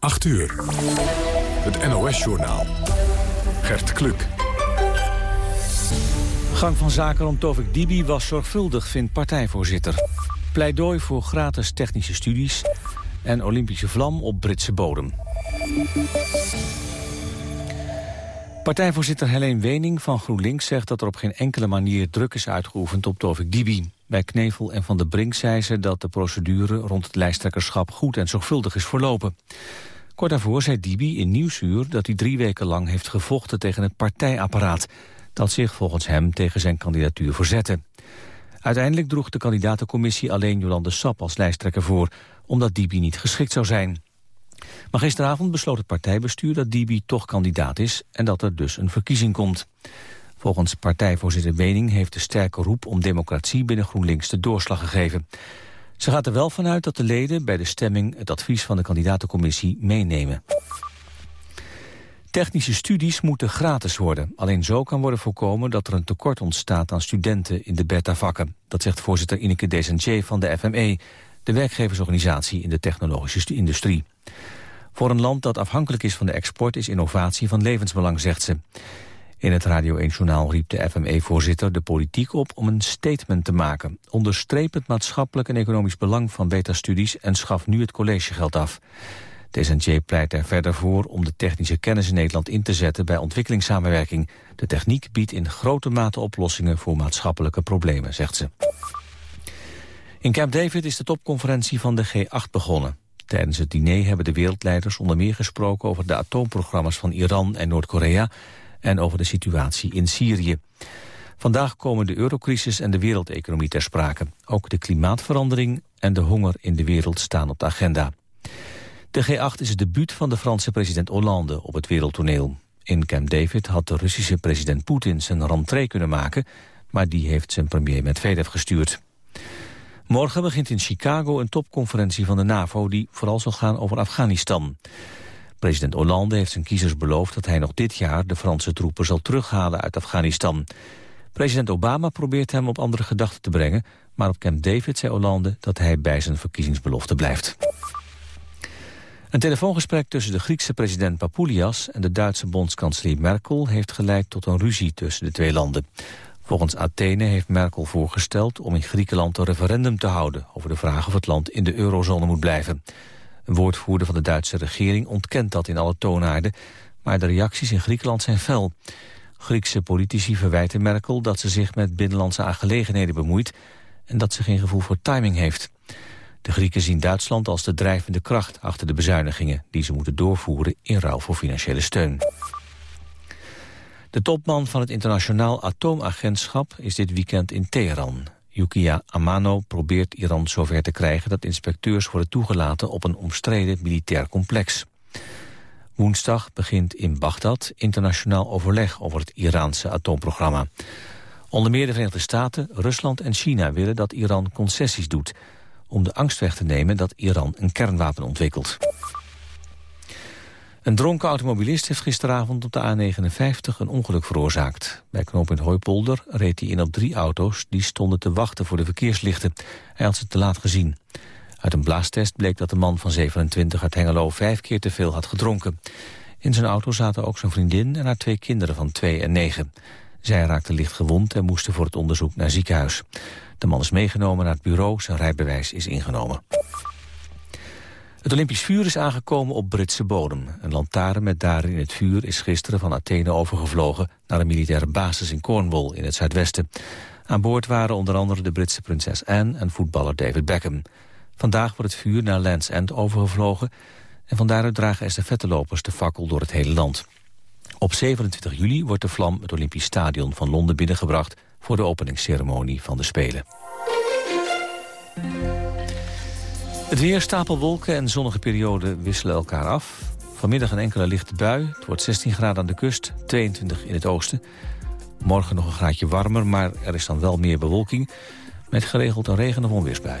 8 uur. Het NOS-journaal. Gert Kluk. Gang van zaken rond Tovik Dibi was zorgvuldig, vindt partijvoorzitter. Pleidooi voor gratis technische studies en Olympische vlam op Britse bodem. Partijvoorzitter Helene Wening van GroenLinks zegt dat er op geen enkele manier druk is uitgeoefend op Tovik Dibi. Bij Knevel en Van der Brink zei ze dat de procedure rond het lijsttrekkerschap goed en zorgvuldig is verlopen. Kort daarvoor zei Dibi in Nieuwsuur dat hij drie weken lang heeft gevochten tegen het partijapparaat, dat zich volgens hem tegen zijn kandidatuur verzette. Uiteindelijk droeg de kandidatencommissie alleen Jolande Sap als lijsttrekker voor, omdat Dibi niet geschikt zou zijn. Maar gisteravond besloot het partijbestuur dat Dibi toch kandidaat is en dat er dus een verkiezing komt. Volgens partijvoorzitter Wening heeft de sterke roep om democratie binnen GroenLinks de doorslag gegeven. Ze gaat er wel vanuit dat de leden bij de stemming het advies van de kandidatencommissie meenemen. Technische studies moeten gratis worden. Alleen zo kan worden voorkomen dat er een tekort ontstaat aan studenten in de beta-vakken. Dat zegt voorzitter Ineke Desentier van de FME, de werkgeversorganisatie in de technologische industrie. Voor een land dat afhankelijk is van de export is innovatie van levensbelang, zegt ze. In het Radio 1-journaal riep de FME-voorzitter de politiek op om een statement te maken. Onderstreep het maatschappelijk en economisch belang van beta-studies en schaf nu het collegegeld af. Desentier pleit er verder voor om de technische kennis in Nederland in te zetten bij ontwikkelingssamenwerking. De techniek biedt in grote mate oplossingen voor maatschappelijke problemen, zegt ze. In Camp David is de topconferentie van de G8 begonnen. Tijdens het diner hebben de wereldleiders onder meer gesproken over de atoomprogramma's van Iran en Noord-Korea en over de situatie in Syrië. Vandaag komen de eurocrisis en de wereldeconomie ter sprake. Ook de klimaatverandering en de honger in de wereld staan op de agenda. De G8 is het debuut van de Franse president Hollande op het wereldtoneel. In Camp David had de Russische president Poetin zijn rentree kunnen maken... maar die heeft zijn premier Medvedev gestuurd. Morgen begint in Chicago een topconferentie van de NAVO... die vooral zal gaan over Afghanistan. President Hollande heeft zijn kiezers beloofd dat hij nog dit jaar... de Franse troepen zal terughalen uit Afghanistan. President Obama probeert hem op andere gedachten te brengen... maar op Camp David zei Hollande dat hij bij zijn verkiezingsbelofte blijft. Een telefoongesprek tussen de Griekse president Papoulias... en de Duitse bondskanselier Merkel heeft geleid tot een ruzie tussen de twee landen. Volgens Athene heeft Merkel voorgesteld om in Griekenland een referendum te houden... over de vraag of het land in de eurozone moet blijven. Een woordvoerder van de Duitse regering ontkent dat in alle toonaarden... maar de reacties in Griekenland zijn fel. Griekse politici verwijten Merkel dat ze zich met binnenlandse aangelegenheden bemoeit... en dat ze geen gevoel voor timing heeft. De Grieken zien Duitsland als de drijvende kracht achter de bezuinigingen... die ze moeten doorvoeren in ruil voor financiële steun. De topman van het internationaal atoomagentschap is dit weekend in Teheran. Yukiya Amano probeert Iran zover te krijgen dat inspecteurs worden toegelaten op een omstreden militair complex. Woensdag begint in Bagdad internationaal overleg over het Iraanse atoomprogramma. Onder meer de Verenigde Staten, Rusland en China willen dat Iran concessies doet... om de angst weg te nemen dat Iran een kernwapen ontwikkelt. Een dronken automobilist heeft gisteravond op de A59 een ongeluk veroorzaakt. Bij knooppunt Hooipolder reed hij in op drie auto's die stonden te wachten voor de verkeerslichten. Hij had ze te laat gezien. Uit een blaastest bleek dat de man van 27 uit Hengelo vijf keer te veel had gedronken. In zijn auto zaten ook zijn vriendin en haar twee kinderen van 2 en 9. Zij raakten licht gewond en moesten voor het onderzoek naar ziekenhuis. De man is meegenomen naar het bureau, zijn rijbewijs is ingenomen. Het Olympisch vuur is aangekomen op Britse bodem. Een lantaarn met daarin het vuur is gisteren van Athene overgevlogen... naar een militaire basis in Cornwall in het zuidwesten. Aan boord waren onder andere de Britse prinses Anne en voetballer David Beckham. Vandaag wordt het vuur naar Land's End overgevlogen... en van daaruit dragen estafettelopers de fakkel door het hele land. Op 27 juli wordt de vlam het Olympisch Stadion van Londen binnengebracht... voor de openingsceremonie van de Spelen. Het weer, stapelwolken en zonnige perioden wisselen elkaar af. Vanmiddag een enkele lichte bui. Het wordt 16 graden aan de kust, 22 in het oosten. Morgen nog een graadje warmer, maar er is dan wel meer bewolking... met geregeld een regen- of onweersbui.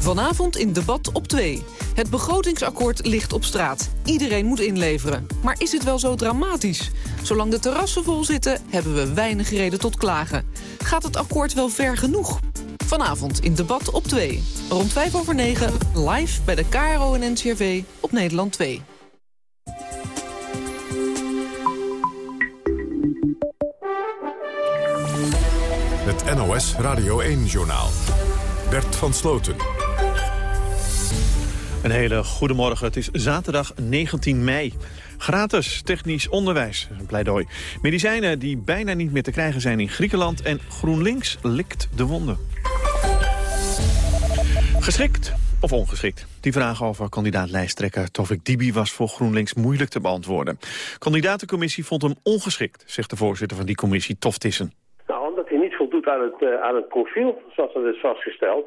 Vanavond in debat op 2. Het begrotingsakkoord ligt op straat. Iedereen moet inleveren. Maar is het wel zo dramatisch? Zolang de terrassen vol zitten, hebben we weinig reden tot klagen. Gaat het akkoord wel ver genoeg? Vanavond in debat op 2. Rond 5 over 9, live bij de KRO en NCRV op Nederland 2. Het NOS Radio 1-journaal. Bert van Sloten. Een hele goede morgen. Het is zaterdag 19 mei. Gratis technisch onderwijs, een pleidooi. Medicijnen die bijna niet meer te krijgen zijn in Griekenland... en GroenLinks likt de wonden. Geschikt of ongeschikt? Die vraag over kandidaat-lijsttrekker Tovik Dibi was voor GroenLinks moeilijk te beantwoorden. Kandidatencommissie vond hem ongeschikt, zegt de voorzitter van die commissie, Tof Tissen. Nou, omdat hij niet voldoet aan het, uh, aan het profiel, zoals dat is vastgesteld.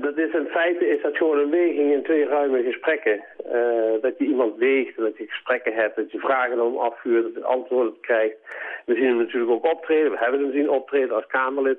Dat is in feite is dat gewoon een weging in twee ruime gesprekken. Uh, dat je iemand weegt, dat je gesprekken hebt, dat je vragen om afvuurt, dat je antwoorden krijgt. We zien hem natuurlijk ook optreden, we hebben hem zien optreden als Kamerlid.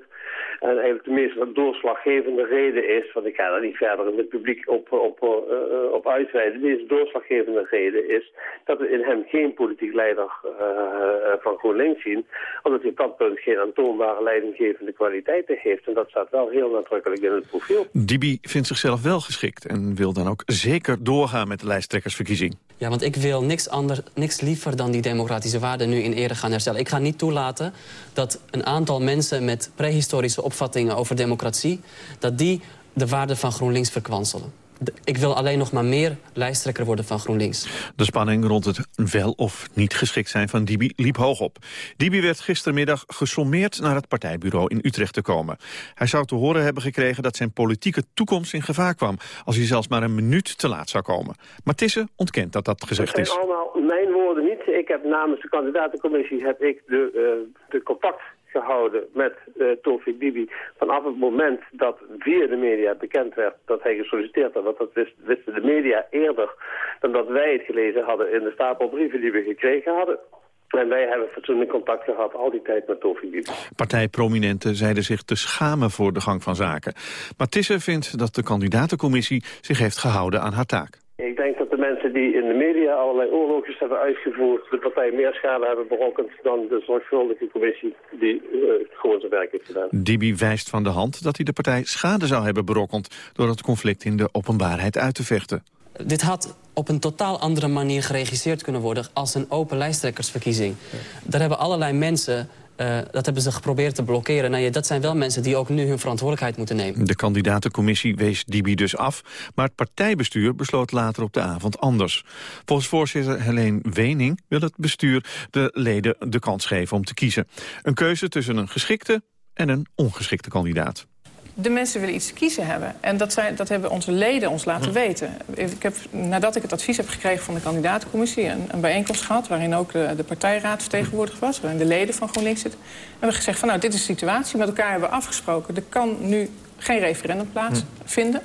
En eigenlijk de meest doorslaggevende reden is, want ik ga daar niet verder in het publiek op, op, uh, op uitweiden. De meest doorslaggevende reden is dat we in hem geen politiek leider uh, van GroenLinks zien. Omdat hij op dat punt geen aantoonbare leidinggevende kwaliteiten heeft. En dat staat wel heel nadrukkelijk in het profiel. Dibi vindt zichzelf wel geschikt en wil dan ook zeker doorgaan met de lijsttrekkersverkiezing. Ja, want ik wil niks, anders, niks liever dan die democratische waarden nu in ere gaan herstellen. Ik ga niet toelaten dat een aantal mensen met prehistorische opvattingen over democratie... dat die de waarden van GroenLinks verkwanselen. Ik wil alleen nog maar meer lijsttrekker worden van GroenLinks. De spanning rond het wel of niet geschikt zijn van Dibi liep hoog op. Dibi werd gistermiddag gesommeerd naar het partijbureau in Utrecht te komen. Hij zou te horen hebben gekregen dat zijn politieke toekomst in gevaar kwam... als hij zelfs maar een minuut te laat zou komen. Maar Tisse ontkent dat dat gezegd is. Dat zijn allemaal mijn woorden niet. Ik heb namens de kandidatencommissie heb ik de, uh, de contact gehouden met uh, Tofik Bibi vanaf het moment dat via de media bekend werd dat hij gesolliciteerd had. Want dat wist, wisten de media eerder dan dat wij het gelezen hadden in de stapel brieven die we gekregen hadden. En wij hebben fatsoenlijk contact gehad al die tijd met Tofik Bibi. Partijprominenten zeiden zich te schamen voor de gang van zaken. Maar Tisse vindt dat de kandidatencommissie zich heeft gehouden aan haar taak. Ik denk dat de mensen die in de media allerlei oorlogjes hebben uitgevoerd... de partij meer schade hebben berokkend dan de zorgvuldige commissie... die uh, gewoon zijn werk heeft gedaan. Dibi wijst van de hand dat hij de partij schade zou hebben berokkend... door het conflict in de openbaarheid uit te vechten. Dit had op een totaal andere manier geregisseerd kunnen worden... als een open lijsttrekkersverkiezing. Daar hebben allerlei mensen uh, dat hebben ze geprobeerd te blokkeren. Nou dat zijn wel mensen die ook nu hun verantwoordelijkheid moeten nemen. De kandidatencommissie wees Dibi dus af. Maar het partijbestuur besloot later op de avond anders. Volgens voorzitter Helene Wening wil het bestuur de leden de kans geven om te kiezen. Een keuze tussen een geschikte en een ongeschikte kandidaat de mensen willen iets te kiezen hebben. En dat, zijn, dat hebben onze leden ons laten weten. Ik heb, nadat ik het advies heb gekregen van de kandidatencommissie... een, een bijeenkomst gehad waarin ook de, de partijraad vertegenwoordigd was... waarin de leden van GroenLinks zitten. En we hebben gezegd van nou, dit is de situatie. Met elkaar hebben we afgesproken. Er kan nu geen referendum plaatsvinden.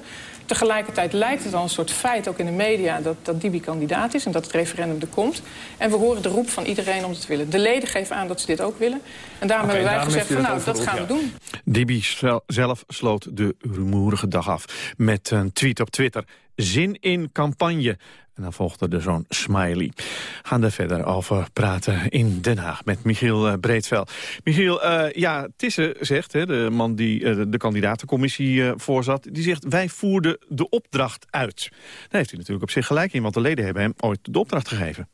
Tegelijkertijd lijkt het al een soort feit, ook in de media... dat, dat Dibi kandidaat is en dat het referendum er komt. En we horen de roep van iedereen om het te willen. De leden geven aan dat ze dit ook willen. En daarom hebben wij gezegd, van, nou, dat gaan we doen. Dibi zelf sloot de rumoerige dag af met een tweet op Twitter. Zin in campagne. En dan volgde er zo'n smiley. Gaan er verder over praten in Den Haag met Michiel uh, Breedveld. Michiel, uh, ja, Tisse zegt, hè, de man die uh, de kandidatencommissie voorzat... die zegt, wij voerden de opdracht uit. Daar heeft hij natuurlijk op zich gelijk in, want de leden hebben hem ooit de opdracht gegeven.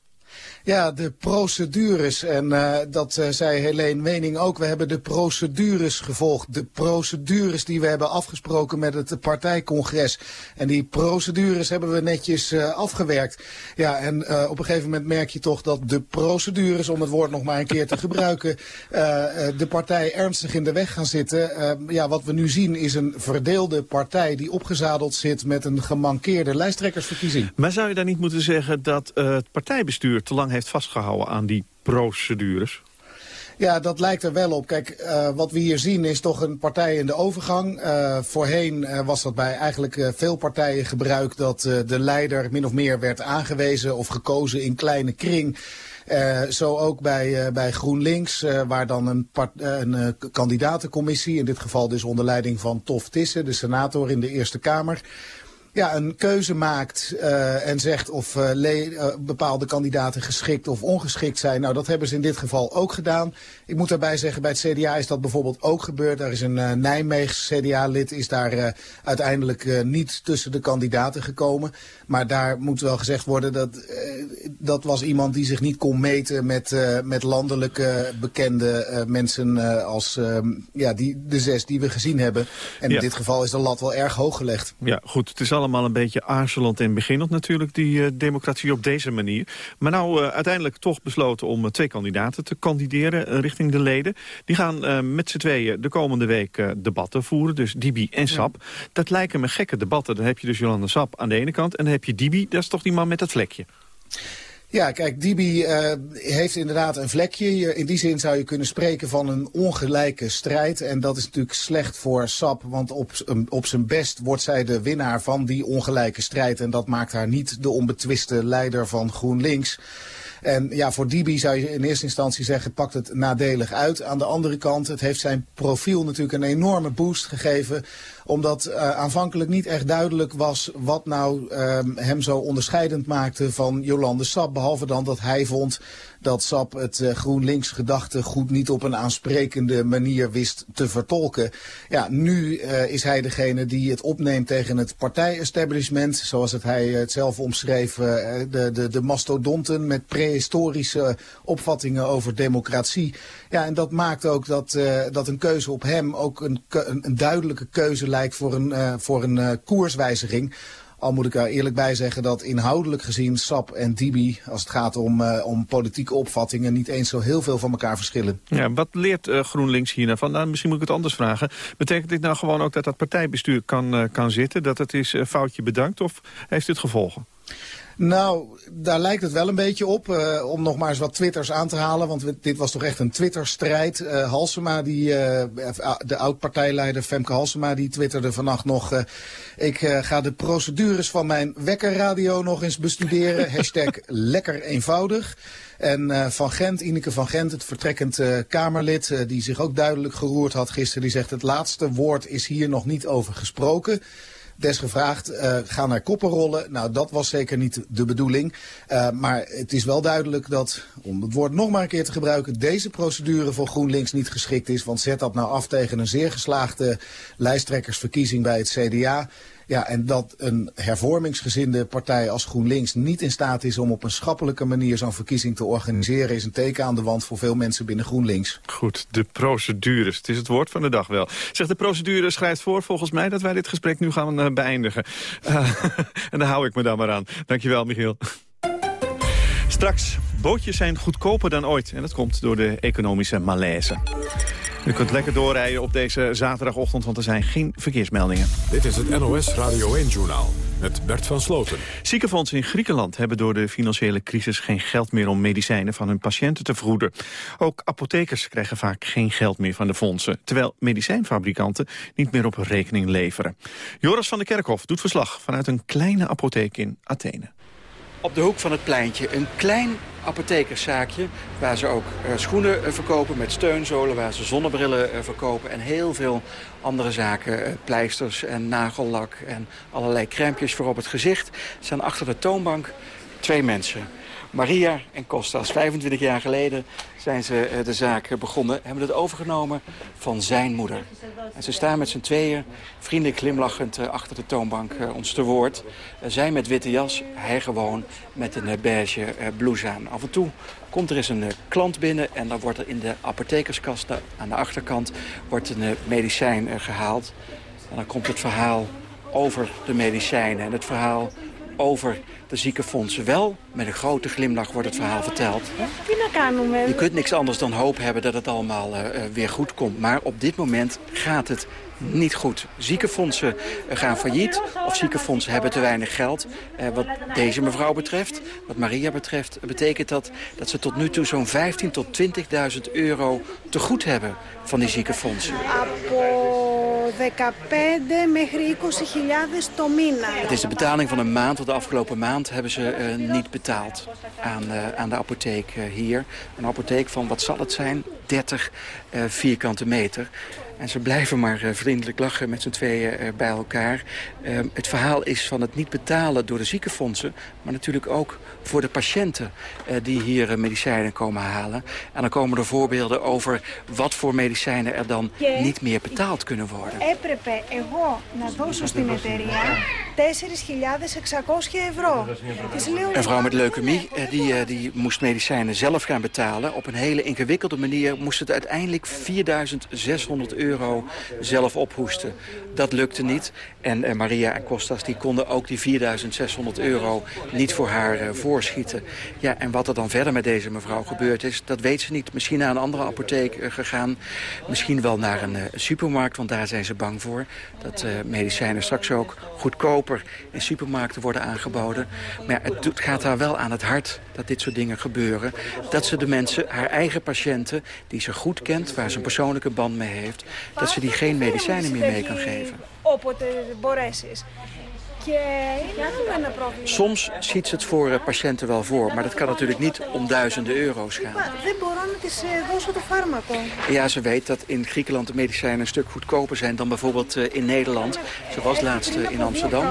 Ja, de procedures. En uh, dat uh, zei Helene Wening ook. We hebben de procedures gevolgd. De procedures die we hebben afgesproken met het partijcongres. En die procedures hebben we netjes uh, afgewerkt. Ja, en op een gegeven moment merk je toch dat de procedures, om het woord nog maar een keer te gebruiken, de partij ernstig in de weg gaan zitten. ja, wat we nu zien is een verdeelde partij die opgezadeld zit met een gemankeerde lijsttrekkersverkiezing. Maar zou je daar niet moeten zeggen dat het partijbestuur te lang heeft vastgehouden aan die procedures? Ja, dat lijkt er wel op. Kijk, uh, wat we hier zien is toch een partij in de overgang. Uh, voorheen uh, was dat bij eigenlijk veel partijen gebruik dat de leider min of meer werd aangewezen of gekozen in kleine kring. zo ook bij, bij GroenLinks, waar dan een, een kandidatencommissie, in dit geval dus onder leiding van Tof Tissen, de senator in de Eerste Kamer, ja, een keuze maakt uh, en zegt of uh, uh, bepaalde kandidaten geschikt of ongeschikt zijn. Nou, dat hebben ze in dit geval ook gedaan. Ik moet daarbij zeggen, bij het CDA is dat bijvoorbeeld ook gebeurd. Daar is een uh, Nijmeegs CDA-lid is daar uiteindelijk niet tussen de kandidaten gekomen. Maar daar moet wel gezegd worden dat dat was iemand die zich niet kon meten met, met landelijke bekende mensen als ja, die, de zes die we gezien hebben. En ja. in dit geval is de lat wel erg hoog gelegd. Ja, goed. Het is allemaal een beetje aarzelend en beginnend natuurlijk, die democratie op deze manier. Maar nou uiteindelijk toch besloten om twee kandidaten te kandideren richting de leden. Die gaan met z'n tweeën de komende week debatten voeren. Dus Dibi en Sap. Ja. Dat lijken me gekke debatten. Dan heb je dus Jolanda Sap aan de ene kant. En dan heb je Dibi, dat is toch die man met dat vlekje. Ja, kijk, Dibi uh, heeft inderdaad een vlekje. In die zin zou je kunnen spreken van een ongelijke strijd. En dat is natuurlijk slecht voor Sap, want op, op zijn best wordt zij de winnaar van die ongelijke strijd. En dat maakt haar niet de onbetwiste leider van GroenLinks. En ja, voor Dibi zou je in eerste instantie zeggen, pakt het nadelig uit. Aan de andere kant, het heeft zijn profiel natuurlijk een enorme boost gegeven omdat uh, aanvankelijk niet echt duidelijk was wat nou uh, hem zo onderscheidend maakte van Jolande Sap. Behalve dan dat hij vond dat Sap het uh, GroenLinks gedachtegoed niet op een aansprekende manier wist te vertolken. Ja, nu uh, is hij degene die het opneemt tegen het partijestablishment, zoals het hij het zelf omschreef, de, de, de mastodonten met prehistorische opvattingen over democratie. Ja, en dat maakt ook dat, dat een keuze op hem ook een, een, duidelijke keuze lijkt voor een, voor een koerswijziging. Al moet ik er eerlijk bij zeggen dat inhoudelijk gezien Sap en Dibi, als het gaat om, uh, om politieke opvattingen, niet eens zo heel veel van elkaar verschillen. Ja, wat leert uh, GroenLinks hier nou van? Nou, misschien moet ik het anders vragen. Betekent dit nou gewoon ook dat dat partijbestuur kan, uh, kan zitten? Dat het is foutje bedankt of heeft dit gevolgen? Nou, daar lijkt het wel een beetje op. Uh, om nog maar eens wat twitters aan te halen. Want we, dit was toch echt een Twitterstrijd. Uh, Halsema, die, uh, de oud-partijleider Femke Halsema, die twitterde vannacht nog... ik ga de procedures van mijn wekkerradio nog eens bestuderen. Hashtag lekker eenvoudig. En Van Gent, Ineke van Gent, het vertrekkend Kamerlid... die zich ook duidelijk geroerd had gisteren... die zegt het laatste woord is hier nog niet over gesproken desgevraagd uh, gaan naar koppen rollen. Nou, dat was zeker niet de bedoeling. Uh, maar het is wel duidelijk dat, om het woord nog maar een keer te gebruiken... deze procedure voor GroenLinks niet geschikt is. Want zet dat nou af tegen een zeer geslaagde lijsttrekkersverkiezing bij het CDA... Ja, en dat een hervormingsgezinde partij als GroenLinks niet in staat is om op een schappelijke manier zo'n verkiezing te organiseren, is een teken aan de wand voor veel mensen binnen GroenLinks. Goed, de procedures. Het is het woord van de dag wel. Zeg, de procedure schrijft voor volgens mij dat wij dit gesprek nu gaan uh, beëindigen. Uh, en daar hou ik me dan maar aan. Dankjewel, Michiel. Straks, bootjes zijn goedkoper dan ooit. En dat komt door de economische malaise. U kunt lekker doorrijden op deze zaterdagochtend, want er zijn geen verkeersmeldingen. Dit is het NOS Radio 1-journaal met Bert van Sloten. Ziekenfondsen in Griekenland hebben door de financiële crisis geen geld meer om medicijnen van hun patiënten te vergoeden. Ook apothekers krijgen vaak geen geld meer van de fondsen, terwijl medicijnfabrikanten niet meer op rekening leveren. Joris van der Kerkhof doet verslag vanuit een kleine apotheek in Athene. Op de hoek van het pleintje een klein apothekerszaakje... waar ze ook uh, schoenen uh, verkopen met steunzolen... waar ze zonnebrillen uh, verkopen en heel veel andere zaken. pleisters en nagellak en allerlei crèmpjes voor op het gezicht. staan achter de toonbank twee mensen. Maria en Kostas. 25 jaar geleden zijn ze eh, de zaak begonnen. Hebben het overgenomen van zijn moeder. En ze staan met z'n tweeën vriendelijk glimlachend eh, achter de toonbank eh, ons te woord. Zij met witte jas, hij gewoon met een beige blouse aan. Af en toe komt er eens een klant binnen en dan wordt er in de apothekerskast aan de achterkant wordt een medicijn gehaald. En dan komt het verhaal over de medicijnen en het verhaal over de ziekenfondsen. Wel, met een grote glimlach wordt het verhaal verteld. Je kunt niks anders dan hoop hebben dat het allemaal uh, weer goed komt. Maar op dit moment gaat het niet goed. Ziekenfondsen eh, gaan failliet of ziekenfondsen hebben te weinig geld. Eh, wat deze mevrouw betreft, wat Maria betreft, betekent dat dat ze tot nu toe zo'n 15 tot 20.000 euro te goed hebben van die ziekenfondsen. 15 μέχρι 20.000 το μήνα. Het is de betaling van een maand, want de afgelopen maand hebben ze uh, niet betaald aan, uh, aan de apotheek uh, hier. Een apotheek van, wat zal het zijn, 30 vierkante meter. En ze blijven maar eh, vriendelijk lachen met z'n tweeën eh, bij elkaar. Ehm, het verhaal is van het niet betalen door de ziekenfondsen... maar natuurlijk ook voor de patiënten eh, die hier medicijnen komen halen. En dan komen er voorbeelden over wat voor medicijnen er dan niet meer betaald kunnen worden. Έπρεπε εγώ να δώσω στην εταιρεία 4.600 euro. Een vrouw met leukemie die, die moest medicijnen zelf gaan betalen. Op een hele ingewikkelde manier moest het uiteindelijk 4.600 euro zelf ophoesten. Dat lukte niet. En uh, Maria en Costas die konden ook die 4600 euro niet voor haar uh, voorschieten. Ja, en wat er dan verder met deze mevrouw gebeurd is, dat weet ze niet. Misschien naar een andere apotheek uh, gegaan. Misschien wel naar een supermarkt, want daar zijn ze bang voor. Dat medicijnen straks ook goedkoper in supermarkten worden aangeboden. Maar ja, het gaat haar wel aan het hart dat dit soort dingen gebeuren. Dat ze de mensen, haar eigen patiënten, die ze goed kent... waar ze een persoonlijke band mee heeft... dat ze die geen medicijnen meer mee kan geven. Soms ziet ze het voor eh, patiënten wel voor, maar dat kan natuurlijk niet om duizenden euro's gaan. Ja, ze weet dat in Griekenland de medicijnen een stuk goedkoper zijn dan bijvoorbeeld eh, in Nederland. Ze was laatst eh, in Amsterdam.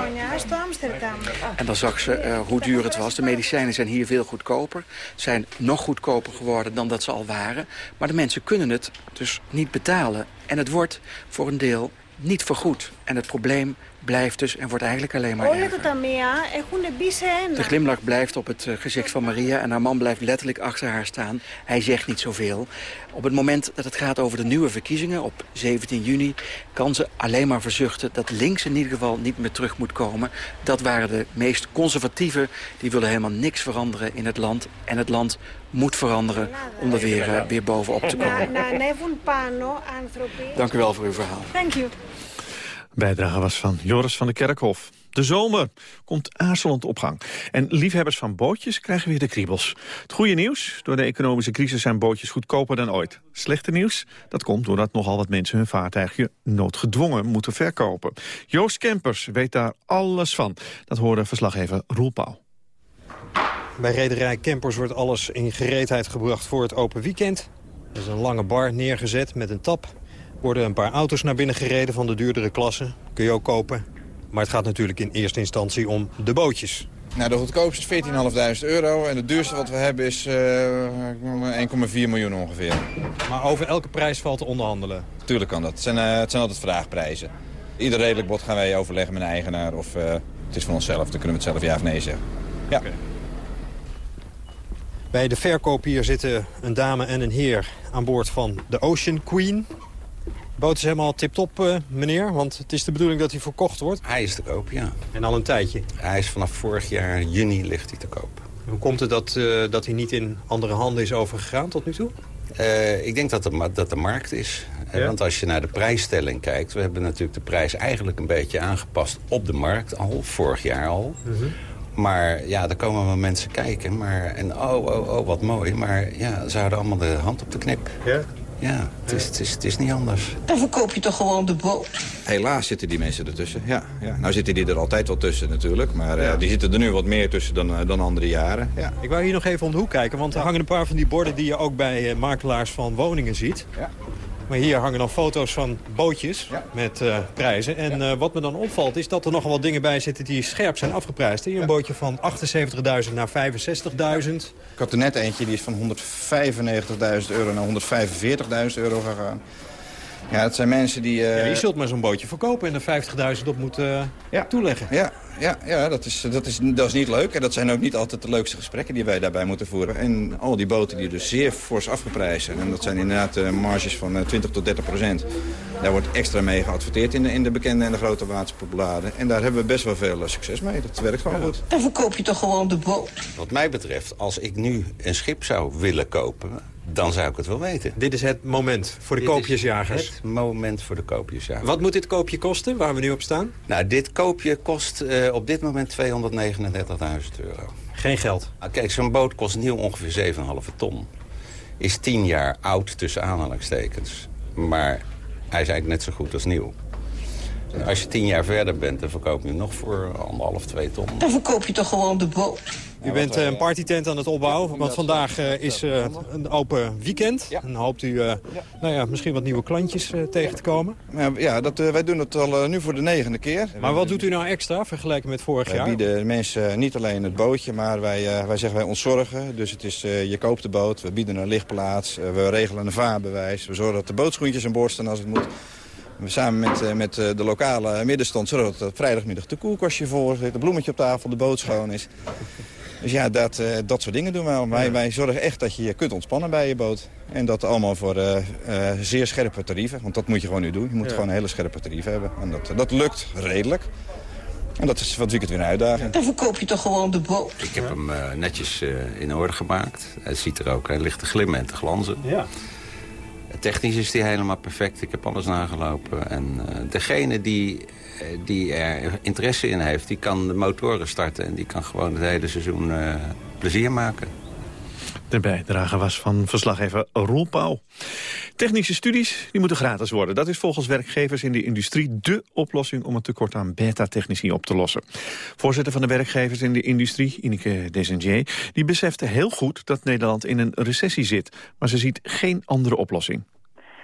En dan zag ze hoe duur het was. De medicijnen zijn hier veel goedkoper. Zijn nog goedkoper geworden dan dat ze al waren. Maar de mensen kunnen het dus niet betalen. En het wordt voor een deel niet vergoed. En het probleem blijft dus en wordt eigenlijk alleen maar erger. De glimlach blijft op het eh, gezicht van Maria en haar man blijft letterlijk achter haar staan. Hij zegt niet zoveel. Op het moment dat het gaat over de nieuwe verkiezingen op 17 juni... kan ze alleen maar verzuchten dat links in ieder geval niet meer terug moet komen. Dat waren de meest conservatieven. Die willen helemaal niks veranderen in het land. En het land moet veranderen om er weer, uh, weer bovenop te komen. Dank u wel voor uw verhaal. Thank you. Bijdrage was van Joris van de Kerkhof. De zomer komt aarzelend op gang. En liefhebbers van bootjes krijgen weer de kriebels. Het goede nieuws, door de economische crisis zijn bootjes goedkoper dan ooit. Slechte nieuws, dat komt doordat nogal wat mensen hun vaartuigje noodgedwongen moeten verkopen. Joost Kempers weet daar alles van. Dat hoorde verslaggever Roel Pauw. Bij rederij Kempers wordt alles in gereedheid gebracht voor het open weekend. Er is een lange bar neergezet met een tap worden een paar auto's naar binnen gereden van de duurdere klasse. Kun je ook kopen. Maar het gaat natuurlijk in eerste instantie om de bootjes. Nou, de goedkoopste is 14.500 euro en het duurste wat we hebben is uh, eh, 1,4 miljoen ongeveer. Maar over elke prijs valt te onderhandelen? Tuurlijk kan dat. Het zijn, uh, het zijn altijd vraagprijzen. Ieder redelijk bod gaan wij overleggen met een eigenaar of uh, het is van onszelf. Dan kunnen we het zelf ja of nee zeggen. Ja. Bij de verkoop hier zitten een dame en een heer aan boord van de Ocean Queen boot is helemaal tip-top, uh, meneer? Want het is de bedoeling dat hij verkocht wordt. Hij is te koop, ja. En al een tijdje? Hij is vanaf vorig jaar juni ligt hij te koop. Hoe komt het dat, uh, dat hij niet in andere handen is overgegaan tot nu toe? Uh, ik denk dat de, dat de markt is. Ja? Want als je naar de prijsstelling kijkt... we hebben natuurlijk de prijs eigenlijk een beetje aangepast op de markt al, vorig jaar al. -hmm. Maar ja, er komen wel mensen kijken. Maar, en oh, oh, oh, wat mooi. Maar ja, ze houden allemaal de hand op de knip. Ja? Ja, het is, het, is, het is niet anders. Dan verkoop je toch gewoon de boot? Helaas zitten die mensen ertussen, ja. ja. Nou zitten die er altijd wel tussen natuurlijk. Maar ja. uh, die zitten er nu wat meer tussen dan, uh, dan andere jaren. Ja. Ik wou hier nog even om de hoek kijken. Want er hangen een paar van die borden die je ook bij uh, makelaars van woningen ziet. Ja. Maar hier hangen dan foto's van bootjes met uh, prijzen. En uh, wat me dan opvalt is dat er nogal wat dingen bij zitten die scherp zijn afgeprijsd. Hier een bootje van 78.000 naar 65.000. Ik had er net eentje, die is van 195.000 euro naar 145.000 euro gegaan. Ja, het zijn mensen die... Uh... Ja, je zult maar zo'n bootje verkopen en er 50.000 op moeten toeleggen. Ja, ja, ja dat, is, dat, is, dat is niet leuk. En dat zijn ook niet altijd de leukste gesprekken die wij daarbij moeten voeren. En al die boten die dus zeer fors afgeprijsd zijn. En dat zijn inderdaad uh, marges van 20 tot 30 procent. Daar wordt extra mee geadverteerd in de, in de bekende en de grote waterpopuladen. En daar hebben we best wel veel succes mee. Dat werkt gewoon goed. Dan verkoop je toch gewoon de boot? Wat mij betreft, als ik nu een schip zou willen kopen dan zou ik het wel weten. Dit is het moment voor de koopjesjagers? het moment voor de koopjesjagers. Wat moet dit koopje kosten, waar we nu op staan? Nou, dit koopje kost uh, op dit moment 239.000 euro. Geen geld? Nou, kijk, zo'n boot kost nieuw ongeveer 7,5 ton. Is 10 jaar oud tussen aanhalingstekens. Maar hij is eigenlijk net zo goed als nieuw. Als je tien jaar verder bent, dan verkoop je hem nog voor anderhalf, twee ton. Dan verkoop je toch gewoon de boot? U bent eh, een partytent aan het opbouwen, want vandaag eh, is eh, een open weekend. En hoopt u nou ja, misschien wat nieuwe klantjes tegen te komen? Ja, dat, wij doen het al nu voor de negende keer. Maar wat doet u nou extra vergeleken met vorig jaar? Wij bieden mensen niet alleen het bootje, maar wij, wij zeggen wij ontzorgen. Dus het is, je koopt de boot, we bieden een lichtplaats, we regelen een vaarbewijs. We zorgen dat de bootschoentjes aan boord staan als het moet. We samen met, met de lokale middenstand zorgen dat vrijdagmiddag de koelkastje voor zit, een bloemetje op tafel, de boot schoon is. Dus ja, dat, dat soort dingen doen wij. Wij, wij zorgen echt dat je je kunt ontspannen bij je boot. En dat allemaal voor uh, uh, zeer scherpe tarieven. Want dat moet je gewoon nu doen. Je moet gewoon een hele scherpe tarieven hebben. En dat, dat lukt redelijk. En dat is wat weekend weer een uitdaging. Dan verkoop je toch gewoon de boot? Ik heb hem netjes in orde gemaakt. Hij ziet er ook, hij ligt te glimmen en te glanzen. Ja. Technisch is die helemaal perfect. Ik heb alles nagelopen. En degene die eh, die er interesse in heeft, die kan de motoren starten... en die kan gewoon het hele seizoen uh, plezier maken. De bijdrage was van verslaggever Roel Pauw. Technische studies die moeten gratis worden. Dat is volgens werkgevers in de industrie dé oplossing... om het tekort aan beta-technici op te lossen. Voorzitter van de werkgevers in de industrie, Ineke Desengé... die besefte heel goed dat Nederland in een recessie zit. Maar ze ziet geen andere oplossing.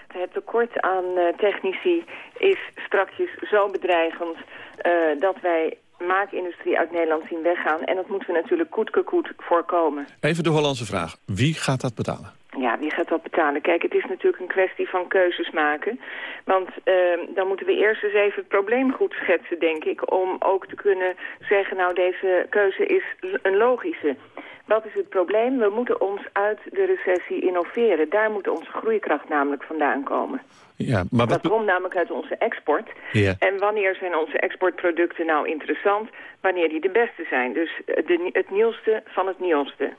Het tekort aan uh, technici is strakjes zo bedreigend uh, dat wij maakindustrie uit Nederland zien weggaan. En dat moeten we natuurlijk koetkekoet voorkomen. Even de Hollandse vraag. Wie gaat dat betalen? Ja, wie gaat dat betalen? Kijk, het is natuurlijk een kwestie van keuzes maken. Want uh, dan moeten we eerst eens even het probleem goed schetsen, denk ik... om ook te kunnen zeggen, nou, deze keuze is een logische. Wat is het probleem? We moeten ons uit de recessie innoveren. Daar moet onze groeikracht namelijk vandaan komen. Ja, maar wat... Dat komt namelijk uit onze export. Ja. En wanneer zijn onze exportproducten nou interessant? Wanneer die de beste zijn. Dus de, het nieuwste van het nieuwste.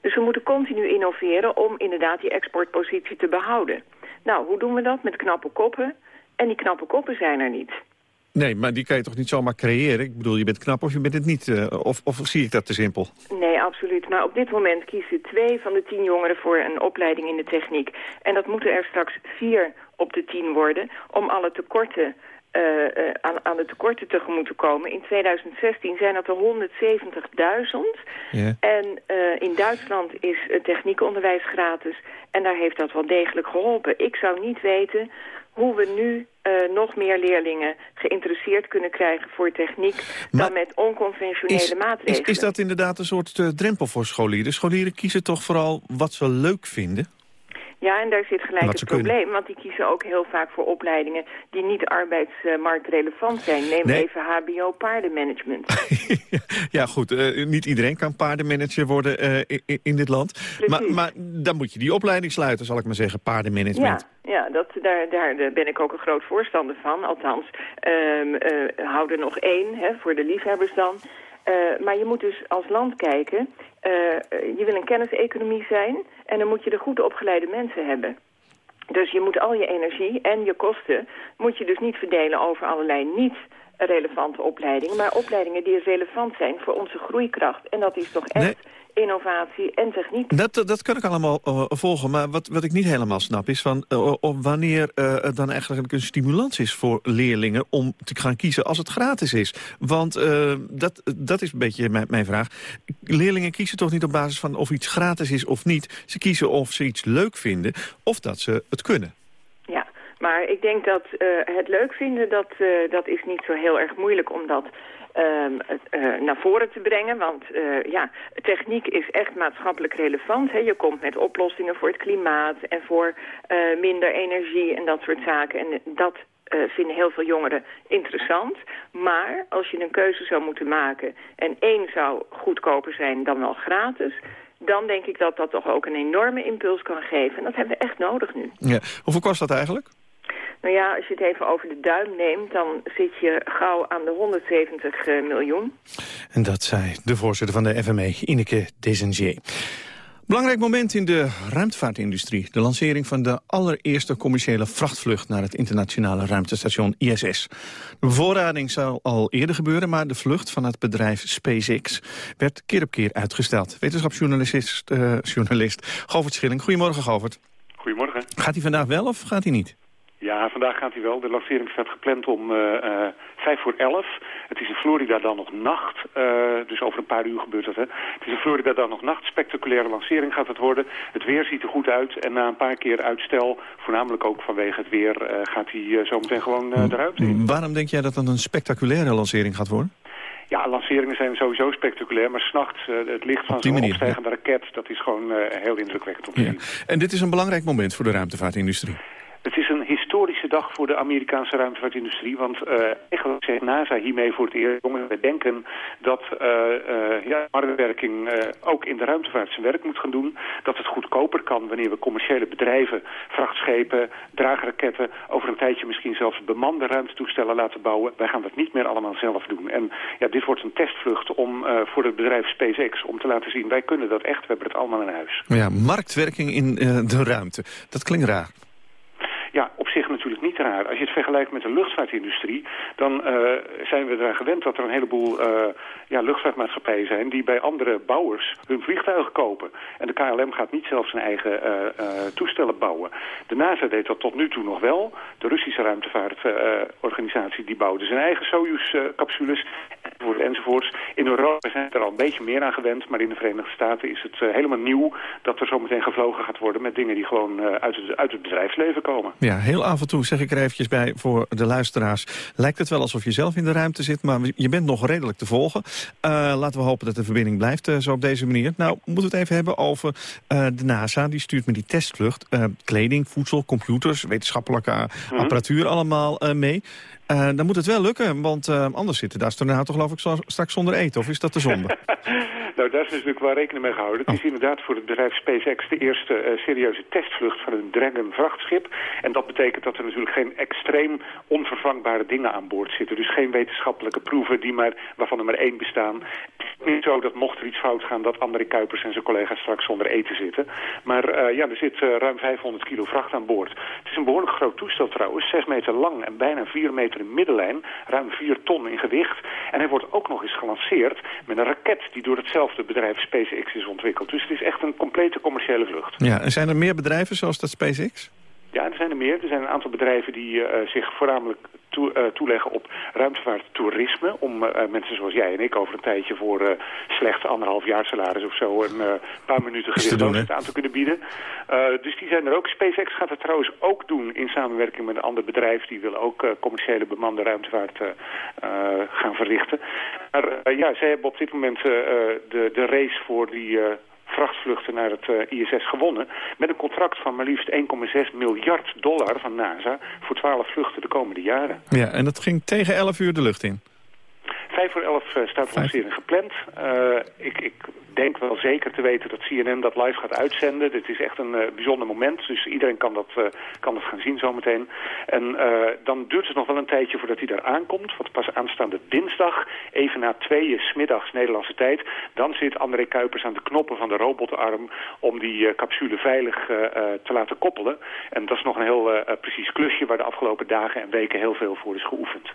Dus we moeten continu innoveren om inderdaad die exportpositie te behouden. Nou, hoe doen we dat? Met knappe koppen. En die knappe koppen zijn er niet. Nee, maar die kan je toch niet zomaar creëren? Ik bedoel, je bent knap of je bent het niet. Uh, of, of zie ik dat te simpel? Nee, absoluut. Maar op dit moment kiezen twee van de tien jongeren voor een opleiding in de techniek. En dat moeten er straks vier op de tien worden... om alle tekorten uh, uh, aan, aan de tekorten tegemoet te komen. In 2016 zijn dat er 170.000. Yeah. En in Duitsland is het techniekonderwijs gratis. En daar heeft dat wel degelijk geholpen. Ik zou niet weten hoe we nu uh, nog meer leerlingen geïnteresseerd kunnen krijgen voor techniek... Maar dan met onconventionele is, maatregelen. Is, is dat inderdaad een soort uh, drempel voor scholieren? Scholieren kiezen toch vooral wat ze leuk vinden? Ja, en daar zit gelijk het probleem, kunnen. want die kiezen ook heel vaak voor opleidingen die niet arbeidsmarktrelevant zijn. Neem nee. even HBO paardenmanagement. ja, goed, uh, niet iedereen kan paardenmanager worden uh, in, in, dit land. Maar, maar, dan moet je die opleiding sluiten, zal ik maar zeggen, paardenmanagement. Ja, ja dat, daar, daar ben ik ook een groot voorstander van. Althans, um, uh, hou er nog één hè, voor de liefhebbers dan. Uh, maar je moet dus als land kijken. Uh, je wil een kenniseconomie zijn en dan moet je de goed opgeleide mensen hebben. Dus je moet al je energie en je kosten... moet je dus niet verdelen over allerlei niet relevante opleidingen... maar opleidingen die relevant zijn voor onze groeikracht. En dat is toch echt... innovatie en techniek. Dat, dat kan ik allemaal uh, volgen, maar wat, wat ik niet helemaal snap is... Van, uh, wanneer het dan eigenlijk een stimulans is voor leerlingen... om te gaan kiezen als het gratis is. Want dat, dat is een beetje mijn, mijn vraag. Leerlingen kiezen toch niet op basis van of iets gratis is of niet. Ze kiezen of ze iets leuk vinden of dat ze het kunnen. Maar ik denk dat uh, het leuk vinden, dat, uh, dat is niet zo heel erg moeilijk om dat uh, naar voren te brengen. Want ja, techniek is echt maatschappelijk relevant. Hè. Je komt met oplossingen voor het klimaat en voor minder energie en dat soort zaken. En dat vinden heel veel jongeren interessant. Maar als je een keuze zou moeten maken en één zou goedkoper zijn dan wel gratis dan denk ik dat dat toch ook een enorme impuls kan geven. En dat hebben we echt nodig nu. Ja. Hoeveel kost dat eigenlijk? Nou ja, als je het even over de duim neemt... dan zit je gauw aan de 170 uh, miljoen. En dat zei de voorzitter van de FME, Ineke Desengier. Belangrijk moment in de ruimtevaartindustrie. De lancering van de allereerste commerciële vrachtvlucht... naar het internationale ruimtestation ISS. De bevoorrading zou al eerder gebeuren... maar de vlucht van het bedrijf SpaceX werd keer op keer uitgesteld. Wetenschapsjournalist uh, journalist Govert Schilling. Goedemorgen, Govert. Goedemorgen. Gaat hij vandaag wel of gaat hij niet? Ja, vandaag gaat hij wel. De lancering staat gepland om uh, uh, vijf voor elf. Het is in Florida dan nog nacht, uh, dus over een paar uur gebeurt dat. Hè. Het is in Florida dan nog nacht. Spectaculaire lancering gaat het worden. Het weer ziet er goed uit en na een paar keer uitstel, voornamelijk ook vanwege het weer, gaat hij zometeen gewoon de ruimte in. Waarom denk jij dat het een spectaculaire lancering gaat worden? Ja, lanceringen zijn sowieso spectaculair, maar s'nachts uh, het licht van zo'n opstijgende ja. raket, dat is gewoon uh, heel indrukwekkend om te zien. Ja. En dit is een belangrijk moment voor de ruimtevaartindustrie. Het is een dag voor de Amerikaanse ruimtevaartindustrie. Want uh, eigenlijk zegt NASA hiermee voor het eerst... jongens, we denken dat uh, uh, ja, marktwerking ook in de ruimtevaart zijn werk moet gaan doen. Dat het goedkoper kan wanneer we commerciële bedrijven... vrachtschepen, draagraketten... over een tijdje misschien zelfs bemande ruimtetoestellen laten bouwen. Wij gaan dat niet meer allemaal zelf doen. En ja, dit wordt een testvlucht om, voor het bedrijf SpaceX... om te laten zien, wij kunnen dat echt, we hebben het allemaal in huis. Ja, marktwerking in de ruimte. Dat klinkt raar. Zich natuurlijk niet raar. Als je het vergelijkt met de luchtvaartindustrie... dan uh, zijn we eraan gewend dat er een heleboel uh, ja, luchtvaartmaatschappijen zijn... die bij andere bouwers hun vliegtuigen kopen. En de KLM gaat niet zelf zijn eigen uh, toestellen bouwen. De NASA deed dat tot nu toe nog wel. De Russische ruimtevaartorganisatie die bouwde zijn eigen Soyuz-capsules... enzovoort, enzovoorts. In Europa zijn we er al een beetje meer aan gewend... maar in de Verenigde Staten is het helemaal nieuw... dat er zometeen gevlogen gaat worden met dingen die gewoon uit, het, uit het bedrijfsleven komen. Ja, heel af en toe zeg ik er eventjes bij voor de luisteraars. Lijkt het wel alsof je zelf in de ruimte zit, maar je bent nog redelijk te volgen. Uh, laten we hopen dat de verbinding blijft uh, zo op deze manier. Nou, moeten we het even hebben over uh, de NASA. Die stuurt met die testvlucht kleding, voedsel, computers, wetenschappelijke mm-hmm. apparatuur allemaal mee. Dan moet het wel lukken, want anders zitten de astronauten geloof ik straks zonder eten. Of is dat de zonde? Nou, daar is natuurlijk wel rekening mee gehouden. Het is inderdaad voor het bedrijf SpaceX de eerste uh, serieuze testvlucht van een Dragon vrachtschip. En dat betekent dat er natuurlijk geen extreem onvervangbare dingen aan boord zitten. Dus geen wetenschappelijke proeven die maar, waarvan er maar één bestaan. Het is niet zo dat mocht er iets fout gaan dat André Kuipers en zijn collega's straks zonder eten zitten. Maar ja, er zit ruim 500 kilo vracht aan boord. Het is een behoorlijk groot toestel trouwens. 6 meter lang en bijna 4 meter in middellijn. Ruim 4 ton in gewicht. En hij wordt ook nog eens gelanceerd met een raket die door hetzelfde bedrijf SpaceX is ontwikkeld. Dus het is echt een complete commerciële vlucht. Ja, en zijn er meer bedrijven zoals dat SpaceX? Ja, er zijn er meer. Er zijn een aantal bedrijven die uh, zich voornamelijk toe, uh, toeleggen op ruimtevaarttoerisme. Om uh, mensen zoals jij en ik over een tijdje voor slechts anderhalf jaar salaris of zo... een paar minuten gewicht aan te kunnen bieden. dus die zijn er ook. SpaceX gaat het trouwens ook doen in samenwerking met een ander bedrijf. Die wil ook commerciële bemande ruimtevaart gaan verrichten. Maar ja, zij hebben op dit moment de, de race voor die vrachtvluchten naar het uh, ISS gewonnen. Met een contract van maar liefst 1,6 miljard dollar van NASA voor 12 vluchten de komende jaren. Ja, en dat ging tegen 11 uur de lucht in. Vijf voor elf uh, staat de lancering gepland. Uh, ik, ik denk wel zeker te weten dat CNN dat live gaat uitzenden. Dit is echt een uh, bijzonder moment, dus iedereen kan dat, uh, kan dat gaan zien zometeen. En uh, dan duurt het nog wel een tijdje voordat hij daar aankomt. Want pas aanstaande dinsdag, even na tweeën smiddags Nederlandse tijd... dan zit André Kuipers aan de knoppen van de robotarm... om die capsule veilig te laten koppelen. En dat is nog een heel precies klusje... waar de afgelopen dagen en weken heel veel voor is geoefend.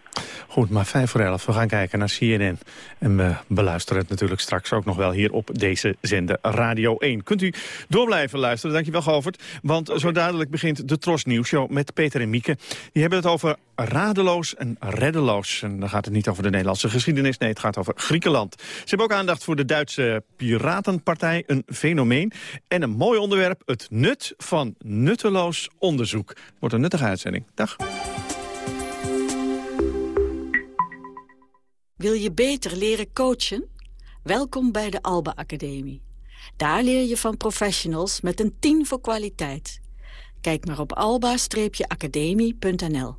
Goed, maar vijf voor elf. We gaan kijken naar CNN. En we beluisteren het natuurlijk straks ook nog wel hier op op deze zender Radio 1. Kunt u door blijven luisteren, dankjewel Govert. Want zo dadelijk begint de Tros Nieuwsshow met Peter en Mieke. Die hebben het over radeloos en reddeloos. En dan gaat het niet over de Nederlandse geschiedenis, nee, het gaat over Griekenland. Ze hebben ook aandacht voor de Duitse Piratenpartij, een fenomeen. En een mooi onderwerp, het nut van nutteloos onderzoek. Wordt een nuttige uitzending. Dag. Wil je beter leren coachen? Welkom bij de Alba Academie. Daar leer je van professionals met een 10 voor kwaliteit. Kijk maar op alba-academie.nl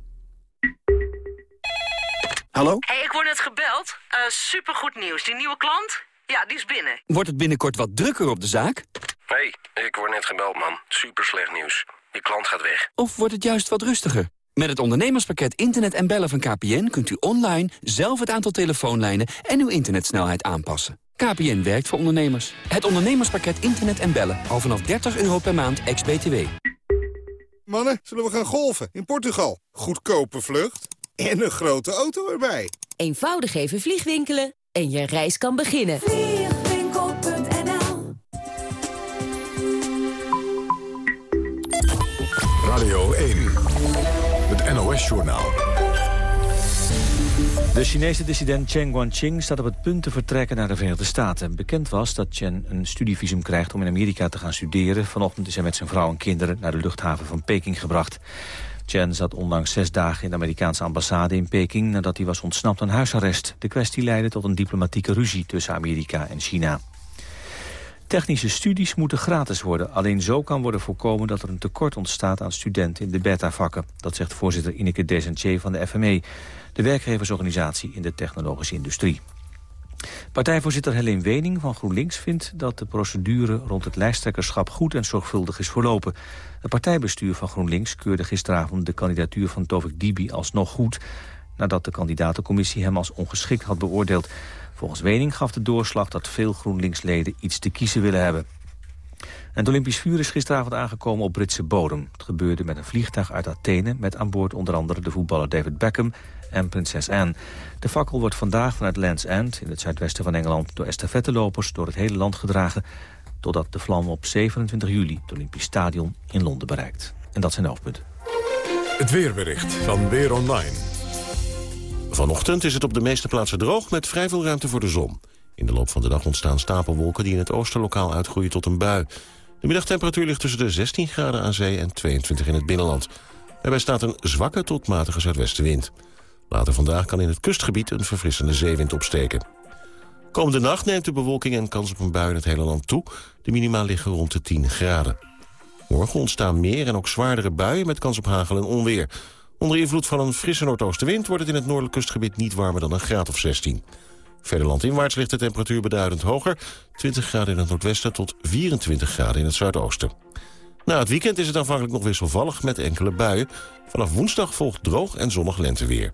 Hallo? hey, ik word net gebeld. Uh, supergoed nieuws. Die nieuwe klant? Ja, die is binnen. Wordt het binnenkort wat drukker op de zaak? hey, ik word net gebeld, man. Super slecht nieuws. Die klant gaat weg. Of wordt het juist wat rustiger? Met het ondernemerspakket Internet en Bellen van KPN... kunt u online zelf het aantal telefoonlijnen en uw internetsnelheid aanpassen. KPN werkt voor ondernemers. Het ondernemerspakket Internet en Bellen. Al vanaf 30 euro per maand, ex-BTW. Mannen, zullen we gaan golfen in Portugal? Goedkope vlucht en een grote auto erbij. Eenvoudig even vliegwinkelen en je reis kan beginnen. De Chinese dissident Chen Guangqing staat op het punt te vertrekken naar de Verenigde Staten. Bekend was dat Chen een studievisum krijgt om in Amerika te gaan studeren. Vanochtend is hij met zijn vrouw en kinderen naar de luchthaven van Peking gebracht. Chen zat onlangs zes dagen in de Amerikaanse ambassade in Peking... nadat hij was ontsnapt aan huisarrest. De kwestie leidde tot een diplomatieke ruzie tussen Amerika en China. Technische studies moeten gratis worden. Alleen zo kan worden voorkomen dat er een tekort ontstaat aan studenten in de beta-vakken. Dat zegt voorzitter Ineke Desentier van de FME, de werkgeversorganisatie in de technologische industrie. Partijvoorzitter Helene Wening van GroenLinks vindt dat de procedure rond het lijsttrekkerschap goed en zorgvuldig is verlopen. Het partijbestuur van GroenLinks keurde gisteravond de kandidatuur van Tovik Dibi alsnog goed, nadat de kandidatencommissie hem als ongeschikt had beoordeeld. Volgens Wening gaf de doorslag dat veel GroenLinks-leden iets te kiezen willen hebben. En het Olympisch vuur is gisteravond aangekomen op Britse bodem. Het gebeurde met een vliegtuig uit Athene... met aan boord onder andere de voetballer David Beckham en prinses Anne. De fakkel wordt vandaag vanuit Land's End, in het zuidwesten van Engeland... door estafettelopers door het hele land gedragen... totdat de vlam op 27 juli het Olympisch Stadion in Londen bereikt. En dat zijn de hoofdpunten. Het weerbericht van Weer Online. Vanochtend is het op de meeste plaatsen droog met vrij veel ruimte voor de zon. In de loop van de dag ontstaan stapelwolken die in het oosten lokaal uitgroeien tot een bui. De middagtemperatuur ligt tussen de 16 graden aan zee en 22 in het binnenland. Daarbij staat een zwakke tot matige zuidwestenwind. Later vandaag kan in het kustgebied een verfrissende zeewind opsteken. Komende nacht neemt de bewolking en kans op een bui in het hele land toe. De minima liggen rond de 10 graden. Morgen ontstaan meer en ook zwaardere buien met kans op hagel en onweer. Onder invloed van een frisse noordoostenwind wordt het in het noordelijk kustgebied niet warmer dan een graad of 16. Verder landinwaarts ligt de temperatuur beduidend hoger. 20 graden in het noordwesten tot 24 graden in het zuidoosten. Na het weekend is het aanvankelijk nog wisselvallig met enkele buien. Vanaf woensdag volgt droog en zonnig lenteweer.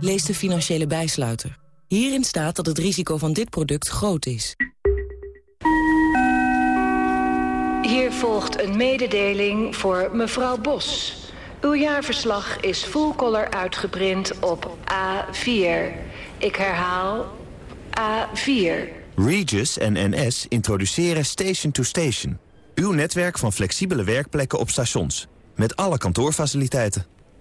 Lees de financiële bijsluiter. Hierin staat dat het risico van dit product groot is. Hier volgt een mededeling voor mevrouw Bos. Uw jaarverslag is full color uitgeprint op A4. Ik herhaal A4. Regis en NS introduceren Station to Station. Uw netwerk van flexibele werkplekken op stations. Met alle kantoorfaciliteiten.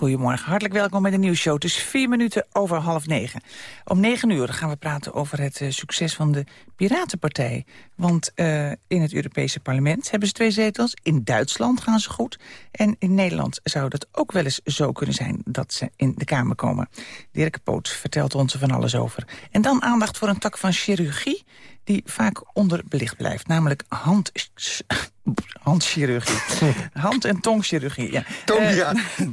Goedemorgen, hartelijk welkom bij de nieuwsshow. Het is vier minuten over half negen. Om negen uur gaan we praten over het uh, succes van de Piratenpartij. Want uh, in het Europese parlement hebben ze twee zetels. In Duitsland gaan ze goed. En in Nederland zou dat ook wel eens zo kunnen zijn dat ze in de Kamer komen. Dirk Poot vertelt ons er van alles over. En dan aandacht voor een tak van chirurgie die vaak onderbelicht blijft. Namelijk hand, handchirurgie. Hand- en tongchirurgie, ja. Tong, ja. Uh,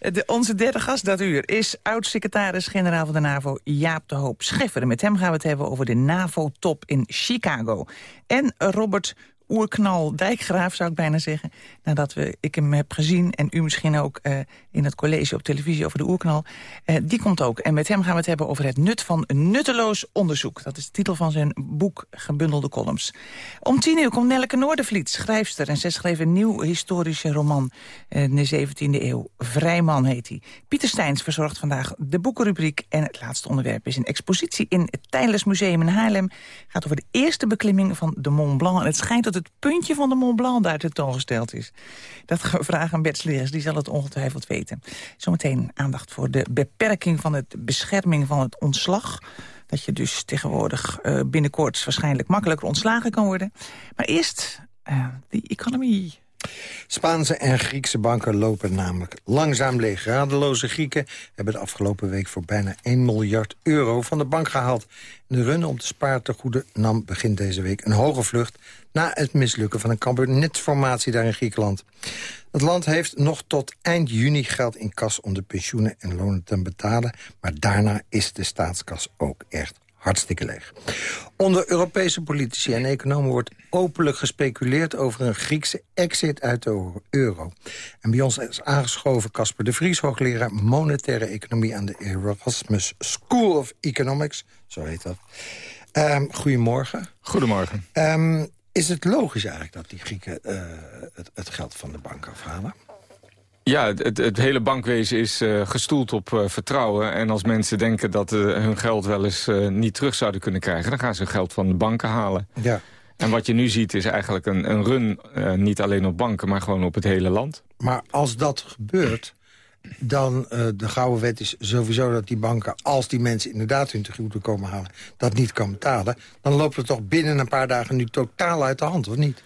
de, onze derde gast dat uur is oud-secretaris-generaal van de NAVO Jaap de Hoop Scheffer. Met hem gaan we het hebben over de NAVO-top in Chicago. En Robert oerknal dijkgraaf, zou ik bijna zeggen. Nadat we, ik hem heb gezien en u misschien ook uh, in het college op televisie over de oerknal. Uh, die komt ook. En met hem gaan we het hebben over het nut van nutteloos onderzoek. Dat is de titel van zijn boek Gebundelde Columns. Om tien uur komt Nelleke Noordervliet, schrijfster. En zij schreef een nieuw historische roman uh, in de 17e eeuw. Vrijman heet hij. Pieter Steins verzorgt vandaag de boekenrubriek. En het laatste onderwerp is een expositie in het Tijdens Museum in Haarlem. gaat over de eerste beklimming van de Mont Blanc. En het schijnt dat het puntje van de Mont Blanc daar tentoongesteld is. Dat gaan we vragen aan die zal het ongetwijfeld weten. Zometeen aandacht voor de beperking van het bescherming van het ontslag. Dat je dus tegenwoordig uh, binnenkort waarschijnlijk makkelijker ontslagen kan worden. Maar eerst uh, die economie. Spaanse en Griekse banken lopen namelijk langzaam leeg. Radeloze Grieken hebben de afgelopen week voor bijna 1 miljard euro van de bank gehaald. De run om te spaartegoeden nam begin deze week een hoge vlucht... na het mislukken van een kabinetsformatie daar in Griekenland. Het land heeft nog tot eind juni geld in kas om de pensioenen en lonen te betalen... maar daarna is de staatskas ook echt hartstikke leeg. Onder Europese politici en economen wordt openlijk gespeculeerd... over een Griekse exit uit de euro. En bij ons is aangeschoven Casper de Vries... hoogleraar monetaire economie aan de Erasmus School of Economics. Zo heet dat. Um, goedemorgen. Goedemorgen. Um, is het logisch eigenlijk dat die Grieken uh, het, het geld van de bank afhalen? Ja, het, het, hele bankwezen is uh, gestoeld op uh, vertrouwen. En als mensen denken dat uh, hun geld wel eens niet terug zouden kunnen krijgen... dan gaan ze geld van de banken halen. Ja. En wat je nu ziet is eigenlijk een, een run, niet alleen op banken... maar gewoon op het hele land. Maar als dat gebeurt, dan de gouden wet is sowieso dat die banken... als die mensen inderdaad hun tegoeden komen halen, dat niet kan betalen... dan loopt het toch binnen een paar dagen nu totaal uit de hand, of niet?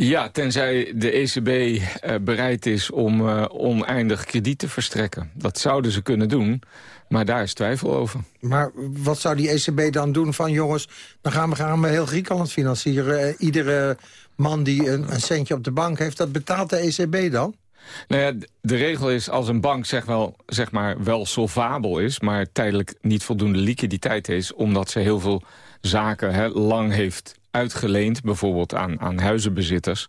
Ja, tenzij de ECB uh, bereid is om uh, oneindig krediet te verstrekken. Dat zouden ze kunnen doen, maar daar is twijfel over. Maar wat zou die ECB dan doen van jongens... dan gaan we, gaan we heel Griekenland financieren. Uh, iedere man die een, een centje op de bank heeft, dat betaalt de ECB dan? Nou ja, de regel is als een bank zeg, wel, zeg maar wel solvabel is... maar tijdelijk niet voldoende liquiditeit is... omdat ze heel veel zaken hè, lang heeft uitgeleend, bijvoorbeeld aan, aan huizenbezitters...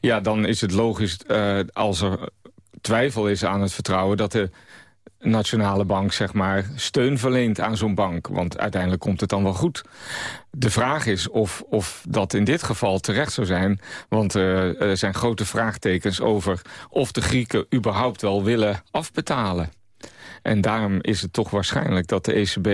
ja, dan is het logisch uh, als er twijfel is aan het vertrouwen... dat de nationale bank zeg maar, steun verleent aan zo'n bank. Want uiteindelijk komt het dan wel goed. De vraag is of, of dat in dit geval terecht zou zijn. Want uh, er zijn grote vraagtekens over of de Grieken überhaupt wel willen afbetalen. En daarom is het toch waarschijnlijk dat de ECB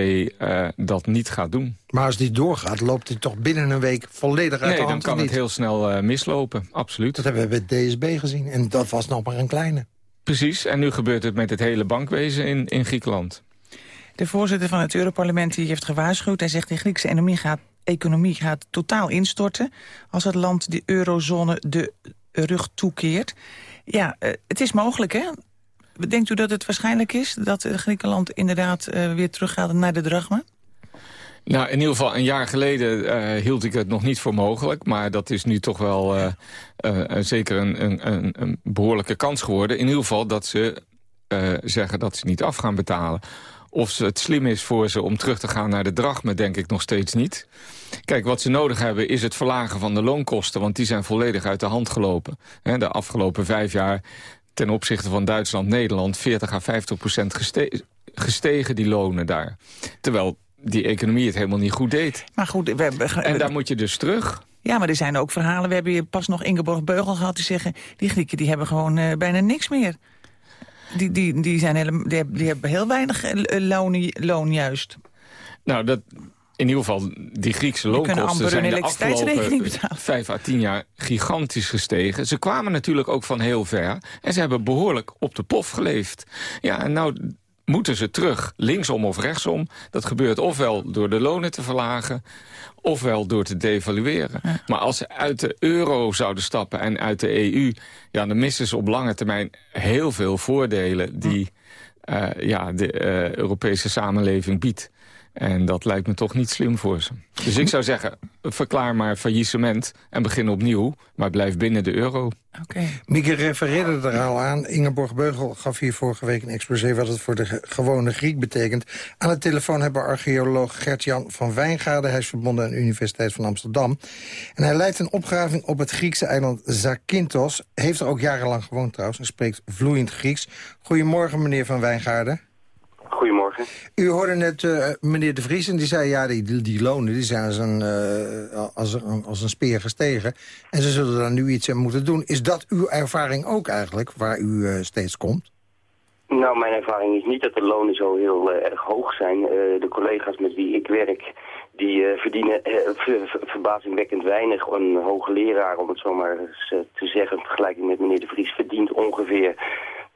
uh, dat niet gaat doen. Maar als die doorgaat, loopt hij toch binnen een week volledig uit nee, de hand? dan kan het heel snel uh, mislopen, absoluut. Dat hebben we bij DSB gezien en dat was nog maar een kleine. Precies, en nu gebeurt het met het hele bankwezen in, in Griekenland. De voorzitter van het Europarlement die heeft gewaarschuwd. Hij zegt de Griekse economie gaat, economie gaat totaal instorten... als het land de eurozone de rug toekeert. Ja, uh, het is mogelijk, hè? Denkt u dat het waarschijnlijk is dat Griekenland inderdaad uh, weer teruggaat naar de drachma? Nou, in ieder geval een jaar geleden uh, hield ik het nog niet voor mogelijk. Maar dat is nu toch wel uh, zeker een, een, een, behoorlijke kans geworden. In ieder geval dat ze zeggen dat ze niet af gaan betalen. Of het slim is voor ze om terug te gaan naar de drachme, denk ik nog steeds niet. Kijk, wat ze nodig hebben is het verlagen van de loonkosten... want die zijn volledig uit de hand gelopen. De afgelopen vijf jaar ten opzichte van Duitsland, Nederland... 40 à 50 procent geste gestegen, die lonen daar. Terwijl die economie het helemaal niet goed deed. Maar goed, we hebben... En daar moet je dus terug. Ja, maar er zijn ook verhalen. We hebben hier pas nog Ingeborg Beugel gehad die zeggen... die Grieken die hebben gewoon uh, bijna niks meer. Die, die, die, zijn hele, die, hebben, die hebben heel weinig loon, loon juist. Nou, dat, in ieder geval, die Griekse loonkosten zijn de afgelopen vijf à tien jaar gigantisch gestegen. Ze kwamen natuurlijk ook van heel ver. En ze hebben behoorlijk op de pof geleefd. Ja, en nou moeten ze terug, linksom of rechtsom. Dat gebeurt ofwel door de lonen te verlagen... ofwel door te devalueren. Maar als ze uit de euro zouden stappen en uit de EU... Ja, dan missen ze op lange termijn heel veel voordelen... die uh, ja, de uh, Europese samenleving biedt. En dat lijkt me toch niet slim voor ze. Dus ik zou zeggen, verklaar maar faillissement en begin opnieuw. Maar blijf binnen de euro. Okay. Mieke refereerde er al aan. Ingeborg Beugel gaf hier vorige week een exposé... wat het voor de gewone Griek betekent. Aan de telefoon hebben archeoloog Gert-Jan van Wijngaarden. Hij is verbonden aan de Universiteit van Amsterdam. En hij leidt een opgraving op het Griekse eiland Zakynthos. Heeft er ook jarenlang gewoond trouwens en spreekt vloeiend Grieks. Goedemorgen, meneer van Wijngaarden. Goedemorgen. U hoorde net uh, meneer De Vries en die zei... ja, die, die lonen die zijn als een, uh, als, een, als een speer gestegen. En ze zullen daar nu iets aan moeten doen. Is dat uw ervaring ook eigenlijk, waar u uh, steeds komt? Nou, mijn ervaring is niet dat de lonen zo heel erg hoog zijn. de collega's met wie ik werk... die verdienen ver, verbazingwekkend weinig. Een hoogleraar, om het zo maar eens te zeggen... in vergelijking met meneer De Vries, verdient ongeveer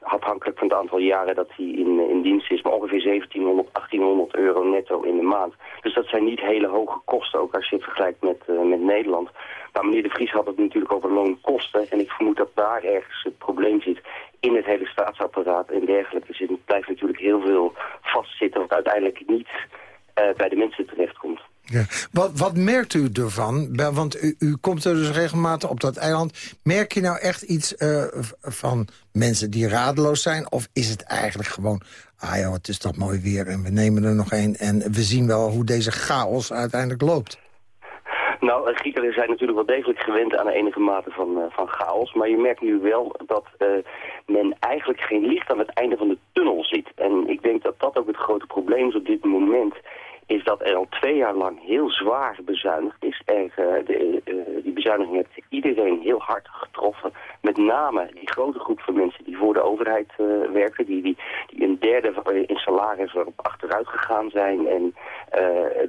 afhankelijk van het aantal jaren dat hij in, in dienst is, maar ongeveer 1700, 1800 euro netto in de maand. Dus dat zijn niet hele hoge kosten, ook als je het vergelijkt met, uh, met Nederland. Maar meneer De Vries had het natuurlijk over loonkosten en ik vermoed dat daar ergens het probleem zit in het hele staatsapparaat en dergelijke. Dus er blijft natuurlijk heel veel vastzitten wat uiteindelijk niet uh, bij de mensen terechtkomt. Ja. Wat, merkt u ervan? Want u, u, komt er dus regelmatig op dat eiland. Merk je nou echt iets uh, van mensen die radeloos zijn? Of is het eigenlijk gewoon... ah ja, het is toch mooi weer en we nemen er nog een... en we zien wel hoe deze chaos uiteindelijk loopt? Nou, Grieken zijn natuurlijk wel degelijk gewend aan enige mate van, uh, van chaos. Maar je merkt nu wel dat men eigenlijk geen licht aan het einde van de tunnel ziet. En ik denk dat dat ook het grote probleem is op dit moment is dat er al twee jaar lang heel zwaar bezuinigd is. Er, uh, de, uh, die bezuiniging heeft iedereen heel hard getroffen. Met name die grote groep van mensen die voor de overheid uh, werken. Die, die, die een derde in salaris erop achteruit gegaan zijn. En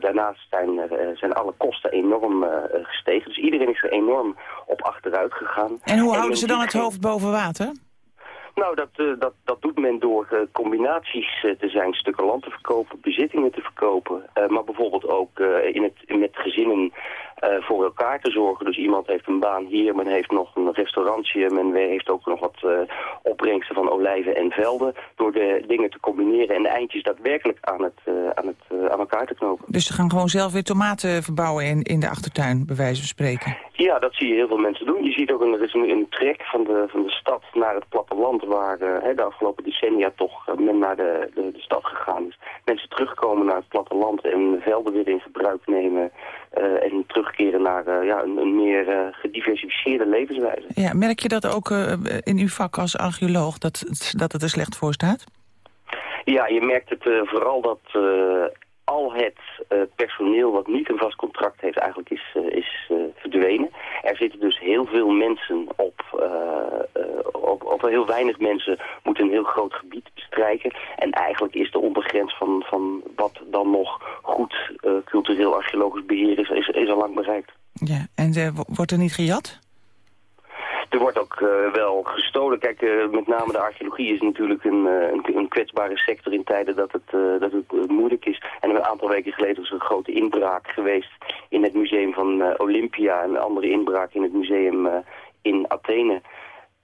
daarnaast zijn, zijn alle kosten enorm gestegen. Dus iedereen is er enorm op achteruit gegaan. En hoe houden ze dan het hoofd boven water? Nou, dat, uh, dat, dat doet men door uh, combinaties uh, te zijn, stukken land te verkopen, bezittingen te verkopen. maar bijvoorbeeld ook in het, met gezinnen voor elkaar te zorgen. Dus iemand heeft een baan hier, men heeft nog een restaurantje, men heeft ook nog wat opbrengsten van olijven en velden. Door de dingen te combineren en de eindjes daadwerkelijk aan, het, aan, het, aan elkaar te knopen. Dus ze gaan gewoon zelf weer tomaten verbouwen in, in de achtertuin, bij wijze van spreken? Ja, dat zie je heel veel mensen doen. Je ziet ook een, er is een, een trek van de, van de stad naar het platteland waar de afgelopen decennia toch men naar de, de, de, stad gegaan is. Mensen terugkomen naar het platteland en velden weer in gebruik nemen en terugkeren naar ja, een, een meer gediversifieerde levenswijze. Ja, merk je dat ook in uw vak als archeoloog, dat, dat het er slecht voor staat? Ja, je merkt het vooral dat al het uh, personeel wat niet een vast contract heeft eigenlijk is, uh, is uh, verdwenen. Er zitten dus heel veel mensen op, op, op heel weinig mensen moeten een heel groot gebied bestrijken. En eigenlijk is de ondergrens van, van wat dan nog goed cultureel archeologisch beheer is, is, is al lang bereikt. Ja, en wordt er niet gejat? Er wordt ook uh, wel gestolen. Kijk, uh, met name de archeologie is natuurlijk een, uh, een, een, kwetsbare sector in tijden dat het, dat moeilijk is. En een aantal weken geleden was er een grote inbraak geweest in het museum van Olympia. En andere inbraak in het museum in Athene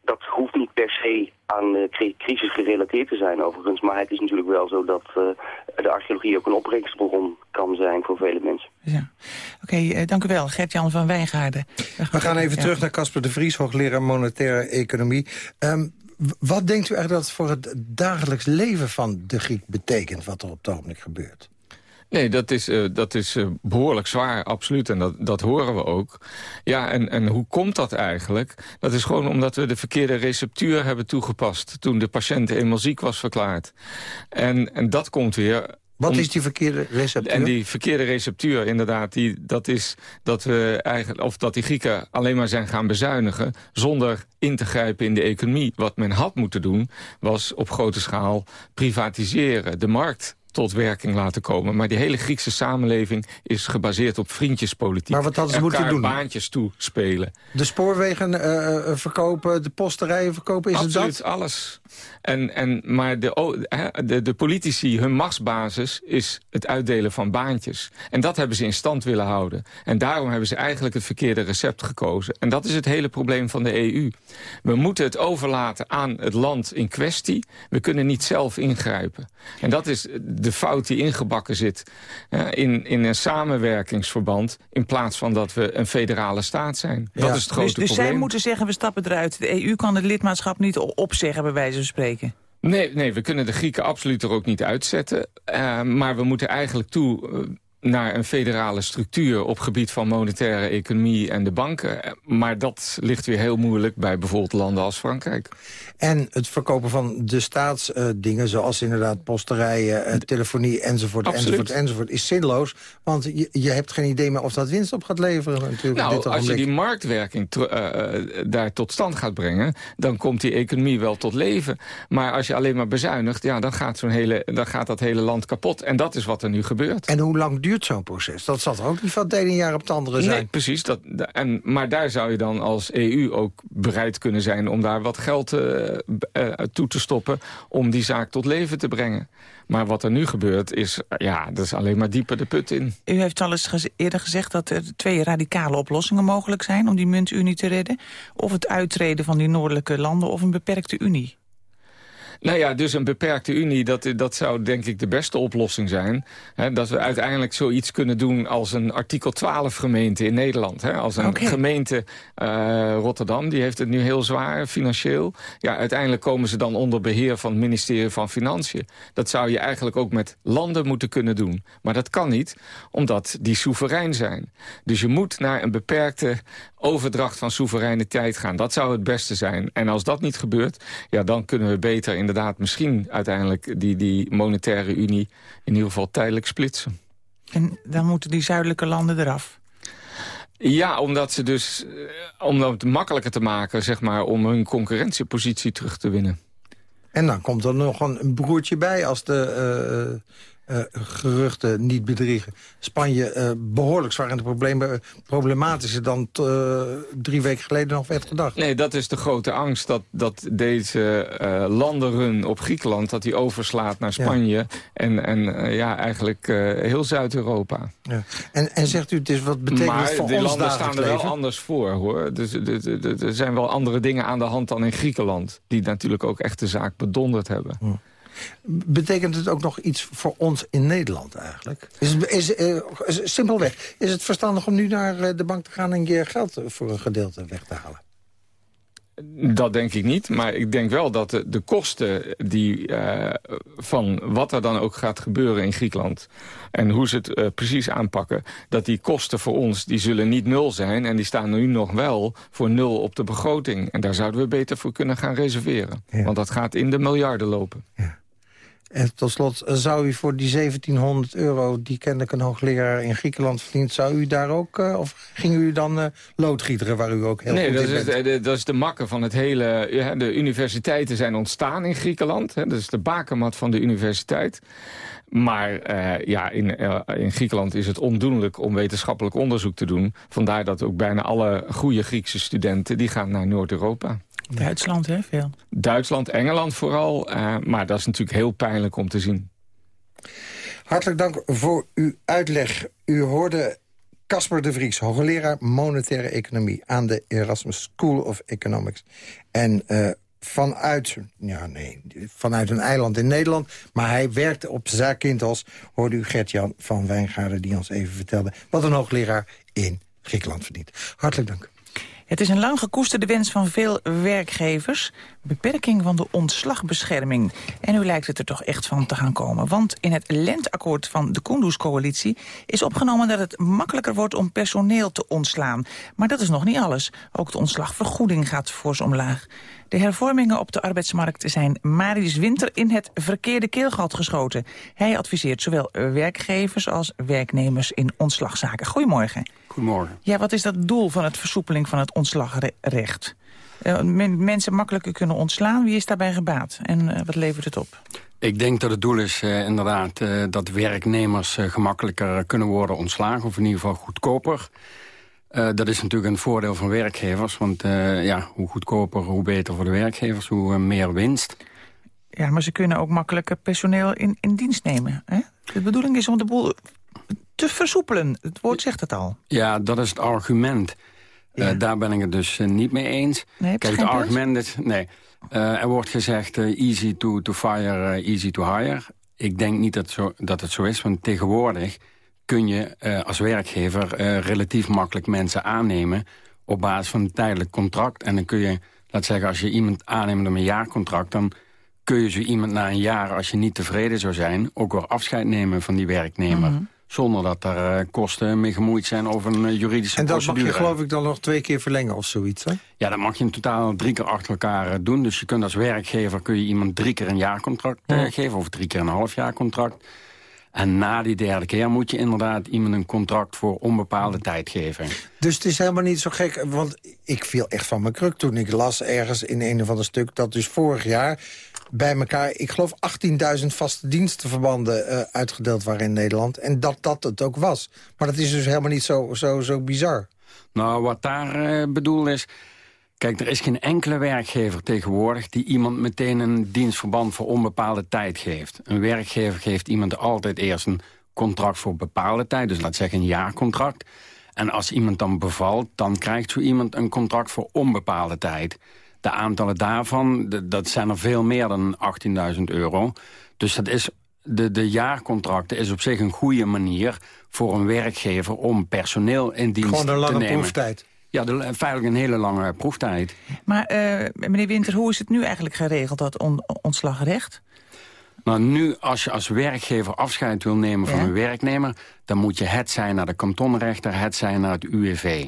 dat hoeft niet per se aan de crisis gerelateerd te zijn overigens. Maar het is natuurlijk wel zo dat uh, de archeologie ook een opbrengstbron kan zijn voor vele mensen. Ja. Oké, okay, uh, dank u wel. Gert-Jan van Wijngaarden. We gaan even ja. terug naar Casper de Vries, hoogleraar monetaire economie. Um, wat denkt u eigenlijk dat het voor het dagelijks leven van de Griek betekent... wat er op het ogenblik gebeurt? Nee, dat is, uh, dat is uh, behoorlijk zwaar, absoluut. En dat, dat horen we ook. Ja, en, en hoe komt dat eigenlijk? Dat is gewoon omdat we de verkeerde receptuur hebben toegepast... toen de patiënt eenmaal ziek was verklaard. En, en dat komt weer Wat is die verkeerde receptuur? En die verkeerde receptuur, inderdaad, die, dat is dat we eigenlijk, of dat die Grieken alleen maar zijn gaan bezuinigen zonder in te grijpen in de economie. Wat men had moeten doen, was op grote schaal privatiseren, de markt tot werking laten komen. Maar die hele Griekse samenleving is gebaseerd op vriendjespolitiek. Maar wat hadden ze moeten doen? baantjes toespelen. De spoorwegen eh, eh, verkopen, de posterijen verkopen, is Absoluut, het dat? alles. En, en, maar de, de politici, hun machtsbasis is het uitdelen van baantjes. En dat hebben ze in stand willen houden. En daarom hebben ze eigenlijk het verkeerde recept gekozen. En dat is het hele probleem van de EU. We moeten het overlaten aan het land in kwestie. We kunnen niet zelf ingrijpen. En dat is de fout die ingebakken zit hè, in, in een samenwerkingsverband... in plaats van dat we een federale staat zijn. Dat is het grote dus, dus probleem. zij moeten zeggen, we stappen eruit. De EU kan het lidmaatschap niet opzeggen, bij wijze van spreken. Nee, nee, we kunnen de Grieken absoluut er ook niet uitzetten. Eh, maar we moeten eigenlijk toe eh, naar een federale structuur... op gebied van monetaire economie en de banken. Maar dat ligt weer heel moeilijk bij bijvoorbeeld landen als Frankrijk. En het verkopen van de staatsdingen, zoals inderdaad posterijen, eh, telefonie enzovoort, Absoluut. enzovoort, enzovoort, is zinloos. Want je, je hebt geen idee meer of dat winst op gaat leveren natuurlijk. Nou, dit als je die marktwerking eh, eh, daar tot stand gaat brengen... dan komt die economie wel tot leven. Maar als je alleen maar bezuinigt, ja, dan, gaat zo'n hele, dan gaat dat hele land kapot. En dat is wat er nu gebeurt. En hoe lang duurt zo'n proces? Dat zal toch ook niet van het ene jaar op het andere zijn? Nee, precies. Dat, en, maar daar zou je dan als EU ook bereid kunnen zijn... om daar wat geld eh, eh, toe te stoppen om die zaak tot leven te brengen. Maar wat er nu gebeurt is, eh, ja, dat is alleen maar dieper de put in. U heeft al eens eerder gezegd dat er twee radicale oplossingen mogelijk zijn... om die muntunie te redden. Of het uittreden van die noordelijke landen of een beperkte unie. Nou ja, dus een beperkte unie, dat, dat zou denk ik de beste oplossing zijn. Hè, dat we uiteindelijk zoiets kunnen doen als een artikel 12 gemeente in Nederland. Hè, als een gemeente eh, Rotterdam, die heeft het nu heel zwaar financieel. Ja, uiteindelijk komen ze dan onder beheer van het ministerie van Financiën. Dat zou je eigenlijk ook met landen moeten kunnen doen. Maar dat kan niet, omdat die soeverein zijn. Dus je moet naar een beperkte overdracht van soevereiniteit gaan. Dat zou het beste zijn. En als dat niet gebeurt, ja, dan kunnen we beter inderdaad misschien uiteindelijk die, die monetaire unie in ieder geval tijdelijk splitsen. En dan moeten die zuidelijke landen eraf. Ja, omdat ze dus, eh, om het makkelijker te maken, zeg maar, om hun concurrentiepositie terug te winnen. En dan komt er nog een, een broertje bij als de eh, eh, eh, geruchten niet bedriegen. Spanje eh, behoorlijk zwaar in de problemen, problematischer dan eh, drie weken geleden nog werd gedacht. Nee, dat is de grote angst dat, dat deze eh landenrun op Griekenland... dat die overslaat naar Spanje en, en eh, ja, eigenlijk eh, heel Zuid-Europa. Ja. En, en zegt u, het is wat betekent maar het voor die ons landen dagelijks staan er wel leven? anders voor, hoor. Dus, er zijn wel andere dingen aan de hand dan in Griekenland... die natuurlijk ook echt de zaak bedonderd hebben. Betekent het ook nog iets voor ons in Nederland eigenlijk? Is, is, eh, simpelweg, is het verstandig om nu naar eh, de bank te gaan... en je geld eh, voor een gedeelte weg te halen? Dat denk ik niet, maar ik denk wel dat de, de kosten die, van wat er dan ook gaat gebeuren in Griekenland... en hoe ze het precies aanpakken, dat die kosten voor ons die zullen niet nul zijn... en die staan nu nog wel voor nul op de begroting. En daar zouden we beter voor kunnen gaan reserveren. Want dat gaat in de miljarden lopen. En tot slot, eh, zou u voor die 1700 euro... die kennelijk een hoogleraar in Griekenland verdient... zou u daar ook, eh, of ging u dan eh, loodgieteren waar u ook heel nee, goed dat in is, bent? de, dat is de makke van het hele... ja, de universiteiten zijn ontstaan in Griekenland. Hè, dat is de bakermat van de universiteit. Maar ja, in, in Griekenland is het ondoenlijk om wetenschappelijk onderzoek te doen. Vandaar dat ook bijna alle goede Griekse studenten... die gaan naar Noord-Europa. Duitsland, hè, veel. Duitsland, Engeland vooral. eh, maar dat is natuurlijk heel pijnlijk om te zien. Hartelijk dank voor uw uitleg. U hoorde Casper de Vries, hoogleraar monetaire economie... aan de Erasmus School of Economics. En eh, vanuit, ja nee, vanuit een eiland in Nederland... maar hij werkte op Zakynthos, hoorde u Gert-Jan van Wijngaarden... die ons even vertelde wat een hoogleraar in Griekenland verdient. Hartelijk dank. Het is een lang gekoesterde wens van veel werkgevers. Beperking van de ontslagbescherming. En nu lijkt het er toch echt van te gaan komen. Want in het lenteakkoord van de Kunduz-coalitie... is opgenomen dat het makkelijker wordt om personeel te ontslaan. Maar dat is nog niet alles. Ook de ontslagvergoeding gaat fors omlaag. De hervormingen op de arbeidsmarkt zijn Marius Winter in het verkeerde keelgat geschoten. Hij adviseert zowel werkgevers als werknemers in ontslagzaken. Goedemorgen. Goedemorgen. Ja, wat is dat doel van het versoepeling van het ontslagrecht? Uh, mensen makkelijker kunnen ontslaan, wie is daarbij gebaat? En uh, wat levert het op? Ik denk dat het doel is uh, inderdaad dat werknemers gemakkelijker kunnen worden ontslagen... of in ieder geval goedkoper. Dat is natuurlijk een voordeel van werkgevers. Want ja, hoe goedkoper, hoe beter voor de werkgevers, hoe meer winst. Ja, maar ze kunnen ook makkelijker personeel in, in dienst nemen. Hè? De bedoeling is om de boel te versoepelen. Het woord zegt het al. Ja, dat is het argument. Ja. daar ben ik het dus niet mee eens. Nee, Kijk, het argument is... Nee, er wordt gezegd easy to, to fire, easy to hire. Ik denk niet dat, zo, dat het zo is, want tegenwoordig kun je als werkgever relatief makkelijk mensen aannemen... op basis van een tijdelijk contract. En dan kun je, laat zeggen, als je iemand aanneemt met een jaarcontract... dan kun je zo iemand na een jaar, als je niet tevreden zou zijn... ook weer afscheid nemen van die werknemer. Mm -hmm. Zonder dat er uh, kosten mee gemoeid zijn over een juridische en procedure. En dat mag je geloof ik dan nog twee keer verlengen of zoiets, hè? Ja, dat mag je in totaal drie keer achter elkaar doen. Dus je kunt als werkgever kun je iemand drie keer een jaarcontract geven... of drie keer een half jaar contract... En na die derde keer moet je inderdaad iemand een contract voor onbepaalde tijd geven. Dus het is helemaal niet zo gek, want ik viel echt van mijn kruk toen ik las ergens in een of ander stuk... dat dus vorig jaar bij elkaar, ik geloof 18.000 vaste dienstenverbanden uh, uitgedeeld waren in Nederland. En dat dat het ook was. Maar dat is dus helemaal niet zo, zo, zo bizar. Nou, wat daar uh, bedoeld is... Kijk, er is geen enkele werkgever tegenwoordig... die iemand meteen een dienstverband voor onbepaalde tijd geeft. Een werkgever geeft iemand altijd eerst een contract voor bepaalde tijd. Dus laat zeggen een jaarcontract. En als iemand dan bevalt, dan krijgt zo iemand een contract voor onbepaalde tijd. De aantallen daarvan, dat zijn er veel meer dan 18.000 euro. Dus dat is, de, de jaarcontracten is op zich een goede manier voor een werkgever... om personeel in dienst te nemen. Gewoon een lange proeftijd. Ja, de, feitelijk een hele lange proeftijd. Maar uh, meneer Winter, hoe is het nu eigenlijk geregeld, dat on ontslagrecht? Nou, nu als je als werkgever afscheid wil nemen van Ja. een werknemer... dan moet je het zijn naar de kantonrechter, het zijn naar het UWV.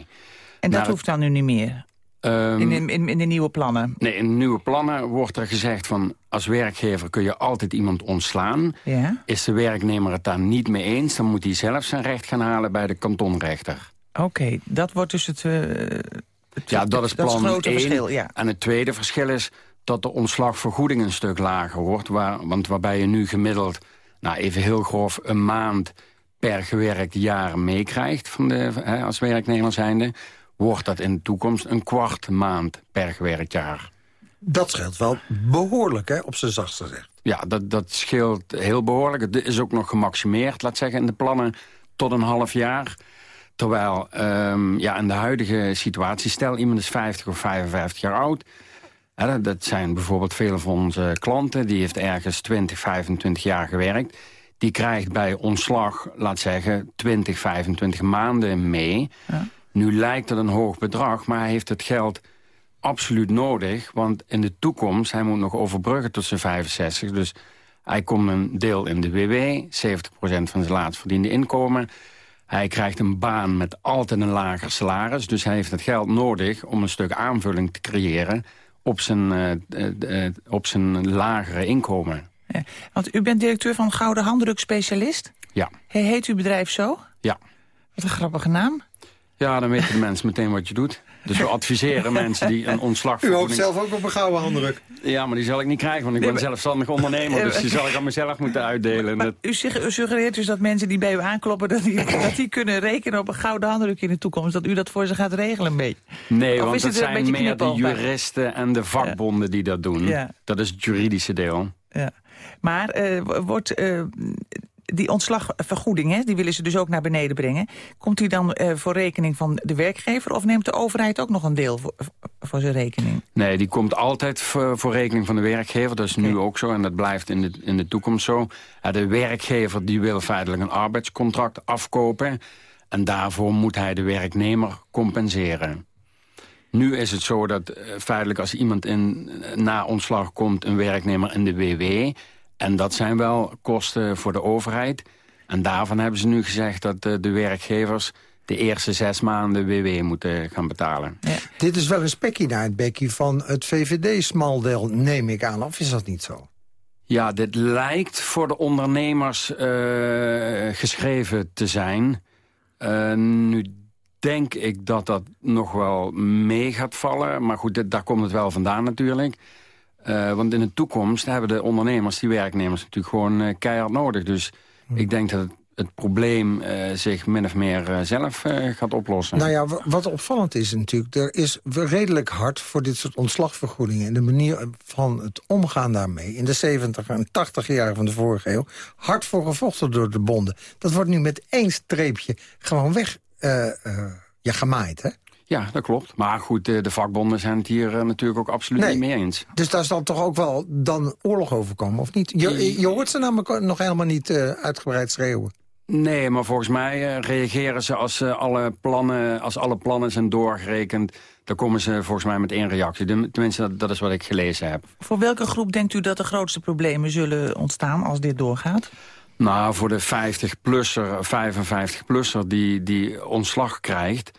En dat Naar- hoeft dan nu niet meer? Ehm, In, in, in, in de nieuwe plannen? Nee, in de nieuwe plannen wordt er gezegd van... als werkgever kun je altijd iemand ontslaan. Ja. Is de werknemer het daar niet mee eens... dan moet hij zelf zijn recht gaan halen bij de kantonrechter. Oké, dat wordt dus het... eh, het Ja, dat is plan het grote één. verschil, ja. En het tweede verschil is dat de ontslagvergoeding een stuk lager wordt. Waar, want waarbij je nu gemiddeld, nou even heel grof, een maand per gewerkt jaar meekrijgt van de, hè, als werknemer zijnde, wordt dat in de toekomst een kwart maand per gewerkt jaar. Dat scheelt wel behoorlijk, hè, op zijn zachtst gezegd. Ja, dat, dat scheelt heel behoorlijk. Het is ook nog gemaximeerd, laat zeggen, in de plannen tot een half jaar. Terwijl ehm, ja, in de huidige situatie, stel iemand is 50 of 55 jaar oud... Hè, dat- dat zijn bijvoorbeeld vele van onze klanten... die heeft ergens 20, 25 jaar gewerkt. Die krijgt bij ontslag, laat zeggen, 20, 25 maanden mee. Nu lijkt het een hoog bedrag, maar hij heeft het geld absoluut nodig. Want in de toekomst, hij moet nog overbruggen tot zijn 65. Dus hij komt een deel in de WW, 70% van zijn laatst verdiende inkomen. Hij krijgt een baan met altijd een lager salaris. Dus hij heeft het geld nodig om een stuk aanvulling te creëren... op zijn, eh, eh, eh, op zijn lagere inkomen. Ja. Want u bent directeur van Gouden Handdruk Specialist. Ja, He- Heet uw bedrijf zo? ja. Wat een grappige naam. Ja, dan weten de mensen meteen wat je doet. Dus we adviseren mensen die een U ontslagvergoeding... hoopt zelf ook op een gouden handdruk. Ja, maar die zal ik niet krijgen, want ik Nee, ben maar- zelfstandig ondernemer. Dus die zal ik aan mezelf moeten uitdelen. Dat- U, sugge- u suggereert dus dat mensen die bij u aankloppen... Dat die, dat die kunnen rekenen op een gouden handdruk in de toekomst. Dat u dat voor ze gaat regelen een beetje. Nee, Of want is het het een zijn beetje meer de juristen en de vakbonden die dat doen. Ja. Dat is het juridische deel. Ja. Maar eh, wordt eh, die ontslagvergoeding, hè, die willen ze dus ook naar beneden brengen. Komt die dan eh, voor rekening van de werkgever... of neemt de overheid ook nog een deel voor, voor zijn rekening? Nee, die komt altijd voor, voor rekening van de werkgever. Dat is nu ook zo en dat blijft in de, in de toekomst zo. De werkgever die wil feitelijk een arbeidscontract afkopen. En daarvoor moet hij de werknemer compenseren. Nu is het zo dat uh, feitelijk als iemand in, na ontslag komt... een werknemer in de WW... en dat zijn wel kosten voor de overheid... en daarvan hebben ze nu gezegd dat de werkgevers de eerste zes maanden WW moeten gaan betalen. Ja. Dit is wel een spekje naar het bekje van het VVD-smaldeel, neem ik aan. Of is dat niet zo? Ja, dit lijkt voor de ondernemers uh, geschreven te zijn. Uh, nu denk ik dat dat nog wel mee gaat vallen. Maar goed, daar komt het wel vandaan natuurlijk. Uh, want in de toekomst hebben de ondernemers, die werknemers... natuurlijk gewoon keihard nodig. Dus hm. ik denk dat het het probleem uh, zich min of meer zelf gaat oplossen. Nou ja, wat opvallend is natuurlijk... er is redelijk hard voor dit soort ontslagvergoedingen... en de manier van het omgaan daarmee... in de 70 en 80 jaar van de vorige eeuw... hard voor gevochten door de bonden. Dat wordt nu met één streepje gewoon weg ja, gemaaid, hè? Ja, dat klopt. Maar goed, de, vakbonden zijn het hier natuurlijk ook absoluut niet mee eens. Dus daar zal toch ook wel dan oorlog overkomen, of niet? Je, je hoort ze namelijk nog helemaal niet uitgebreid schreeuwen. Nee, maar volgens mij uh, reageren ze als, alle plannen, als alle plannen zijn doorgerekend... dan komen ze volgens mij met één reactie. Tenminste, dat, dat is wat ik gelezen heb. Voor welke groep denkt u dat de grootste problemen zullen ontstaan als dit doorgaat? Nou, voor de 50-plusser, 55-plusser die, die ontslag krijgt...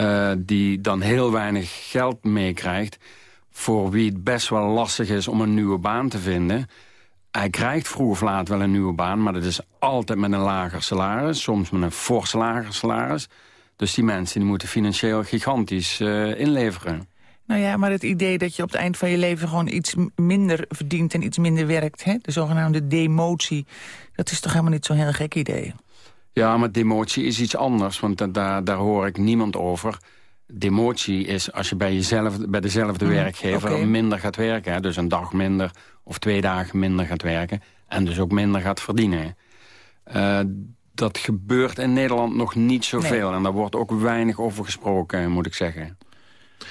Uh, die dan heel weinig geld meekrijgt... voor wie het best wel lastig is om een nieuwe baan te vinden hij krijgt vroeg of laat wel een nieuwe baan... maar dat is altijd met een lager salaris. Soms met een fors lager salaris. Dus die mensen die moeten financieel gigantisch uh, inleveren. Nou ja, maar het idee dat je op het eind van je leven... gewoon iets minder verdient en iets minder werkt... Hè? de zogenaamde demotie, dat is toch helemaal niet zo'n heel gek idee? Ja, maar demotie is iets anders, want daar, daar hoor ik niemand over... Demotie is als je bij, jezelf, bij dezelfde mhm, werkgever minder gaat werken. Hè? Dus een dag minder of twee dagen minder gaat werken. En dus ook minder gaat verdienen. Uh, dat gebeurt in Nederland nog niet zoveel. Nee. En daar wordt ook weinig over gesproken, moet ik zeggen.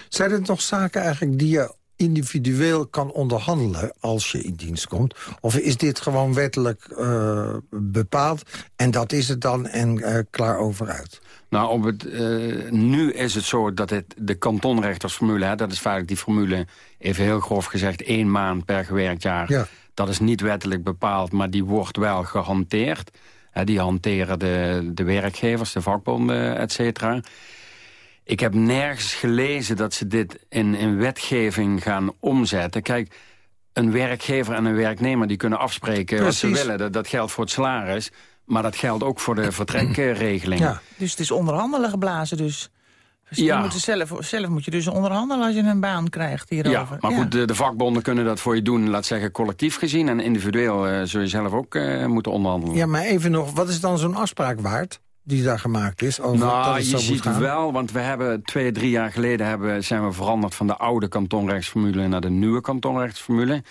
Zijn het nog zaken eigenlijk die je individueel kan onderhandelen als je in dienst komt? Of is dit gewoon wettelijk uh, bepaald en dat is het dan en uh, klaar over uit? Nou, op het, uh, nu is het zo dat het de kantonrechtersformule... Hè, dat is vaak die formule, even heel grof gezegd... één maand per gewerkt jaar. Ja. Dat is niet wettelijk bepaald, maar die wordt wel gehanteerd. Hè, die hanteren de, de werkgevers, de vakbonden, et cetera. Ik heb nergens gelezen dat ze dit in, in wetgeving gaan omzetten. Kijk, een werkgever en een werknemer die kunnen afspreken Precies. wat ze willen. Dat, dat geldt voor het salaris. Maar dat geldt ook voor de vertrekregeling. Ja. Dus het is onderhandelen geblazen dus. dus ja. moet zelf, zelf moet je dus onderhandelen als je een baan krijgt hierover. Ja, maar goed, de, de, vakbonden kunnen dat voor je doen, laat zeggen, collectief gezien. En individueel uh, zul je zelf ook uh, moeten onderhandelen. Ja, maar even nog, wat is dan zo'n afspraak waard? Die daar gemaakt is? Over nou, dat je ziet gaan? wel, want we hebben twee, drie jaar geleden hebben, zijn we veranderd van de oude kantonrechtsformule naar de nieuwe kantonrechtsformule.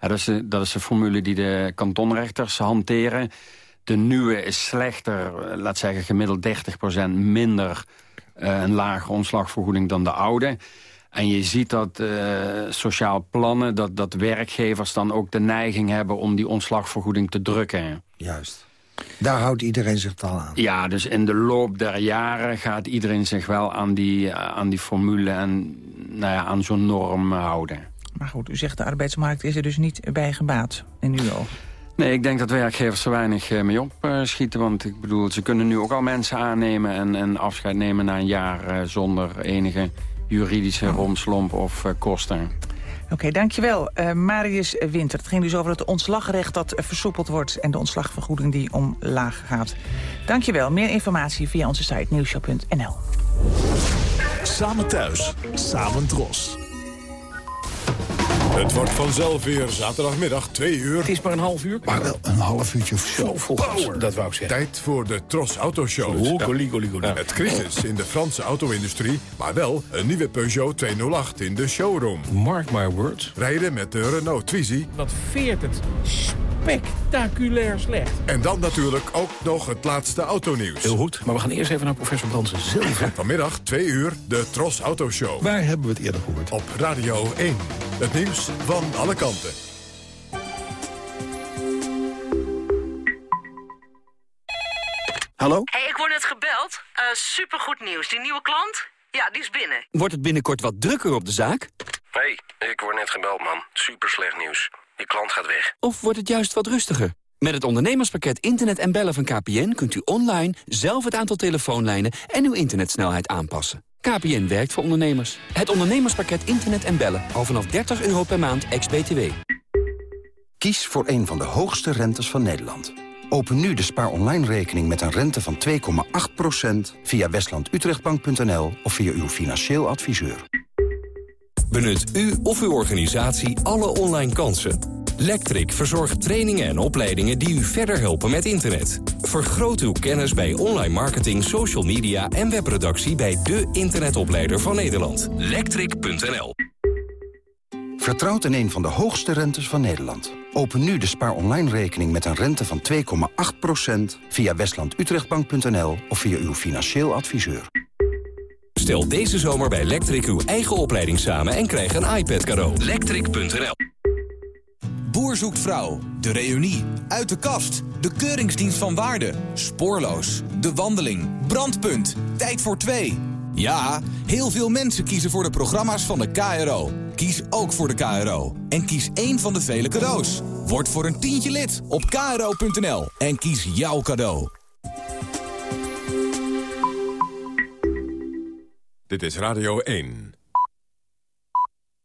dat, is de, dat is de formule die de kantonrechters hanteren. De nieuwe is slechter, eh, laat zeggen gemiddeld 30% minder uh, een lage ontslagvergoeding dan de oude. En je ziet dat uh, sociaal plannen, dat, dat werkgevers dan ook de neiging hebben om die ontslagvergoeding te drukken. Juist. Daar houdt iedereen zich al aan. Ja, dus in de loop der jaren gaat iedereen zich wel aan die, aan die formule en nou ja, aan zo'n norm houden. Maar goed, u zegt de arbeidsmarkt is er dus niet bij gebaat in uw ogen. Nee, ik denk dat werkgevers er weinig eh, mee opschieten. want ik bedoel, ze kunnen nu ook al mensen aannemen... en, en afscheid nemen na een jaar zonder enige juridische romslomp of kosten. Oké, dankjewel. Uh, Marius Winter. Het ging dus over het ontslagrecht dat versoepeld wordt... en de ontslagvergoeding die omlaag gaat. Dankjewel. Meer informatie via onze site nieuwshow.nl. Samen thuis, samen dros. Het wordt vanzelf weer zaterdagmiddag, twee uur. Het is maar een half uur. Maar wel een half uurtje of zo. Power. Dat wou ik zeggen. Tijd voor de Tros Autoshow. Oh, golie, golie, golie. Het crisis in de Franse auto-industrie, maar wel een nieuwe Peugeot 208 in de showroom. Mark my words. Rijden met de Renault Twizy. Wat veert het spectaculair slecht. En dan natuurlijk ook nog het laatste autonieuws. Heel goed, maar we gaan eerst even naar professor Bransen zelf. Vanmiddag, twee uur, de Tros Autoshow. Waar hebben we het eerder gehoord? Op Radio 1. Het nieuws van alle kanten. Hallo? hey, ik word net gebeld. Uh, supergoed nieuws. Die nieuwe klant? Ja, die is binnen. Wordt het binnenkort wat drukker op de zaak? hey, ik word net gebeld, man. Super slecht nieuws. Die klant gaat weg. Of wordt het juist wat rustiger? Met het ondernemerspakket Internet en Bellen van KPN... kunt u online zelf het aantal telefoonlijnen en uw internetsnelheid aanpassen. KPN werkt voor ondernemers. Het ondernemerspakket Internet en Bellen. Al vanaf 30 euro per maand, ex-BTW. Kies voor een van de hoogste rentes van Nederland. Open nu de spaar online rekening met een rente van 2,8% via westlandutrechtbank.nl of via uw financieel adviseur. Benut u of uw organisatie alle online kansen. Lectric verzorgt trainingen en opleidingen die u verder helpen met internet. Vergroot uw kennis bij online marketing, social media en webproductie bij de internetopleider van Nederland. Lectric.nl Vertrouwt in een van de hoogste rentes van Nederland. Open nu de spaar online rekening met een rente van 2,8% via westlandutrechtbank.nl of via uw financieel adviseur. Stel deze zomer bij Lectric uw eigen opleiding samen en krijg een iPad cadeau. Lectric.nl Boer zoekt vrouw, de reunie, uit de kast, de keuringsdienst van waarde, spoorloos, de wandeling, brandpunt, tijd voor twee. Ja, heel veel mensen kiezen voor de programma's van de KRO. Kies ook voor de KRO. En kies één van de vele cadeaus. Word voor een tientje lid op kro.nl en kies jouw cadeau. Dit is Radio 1.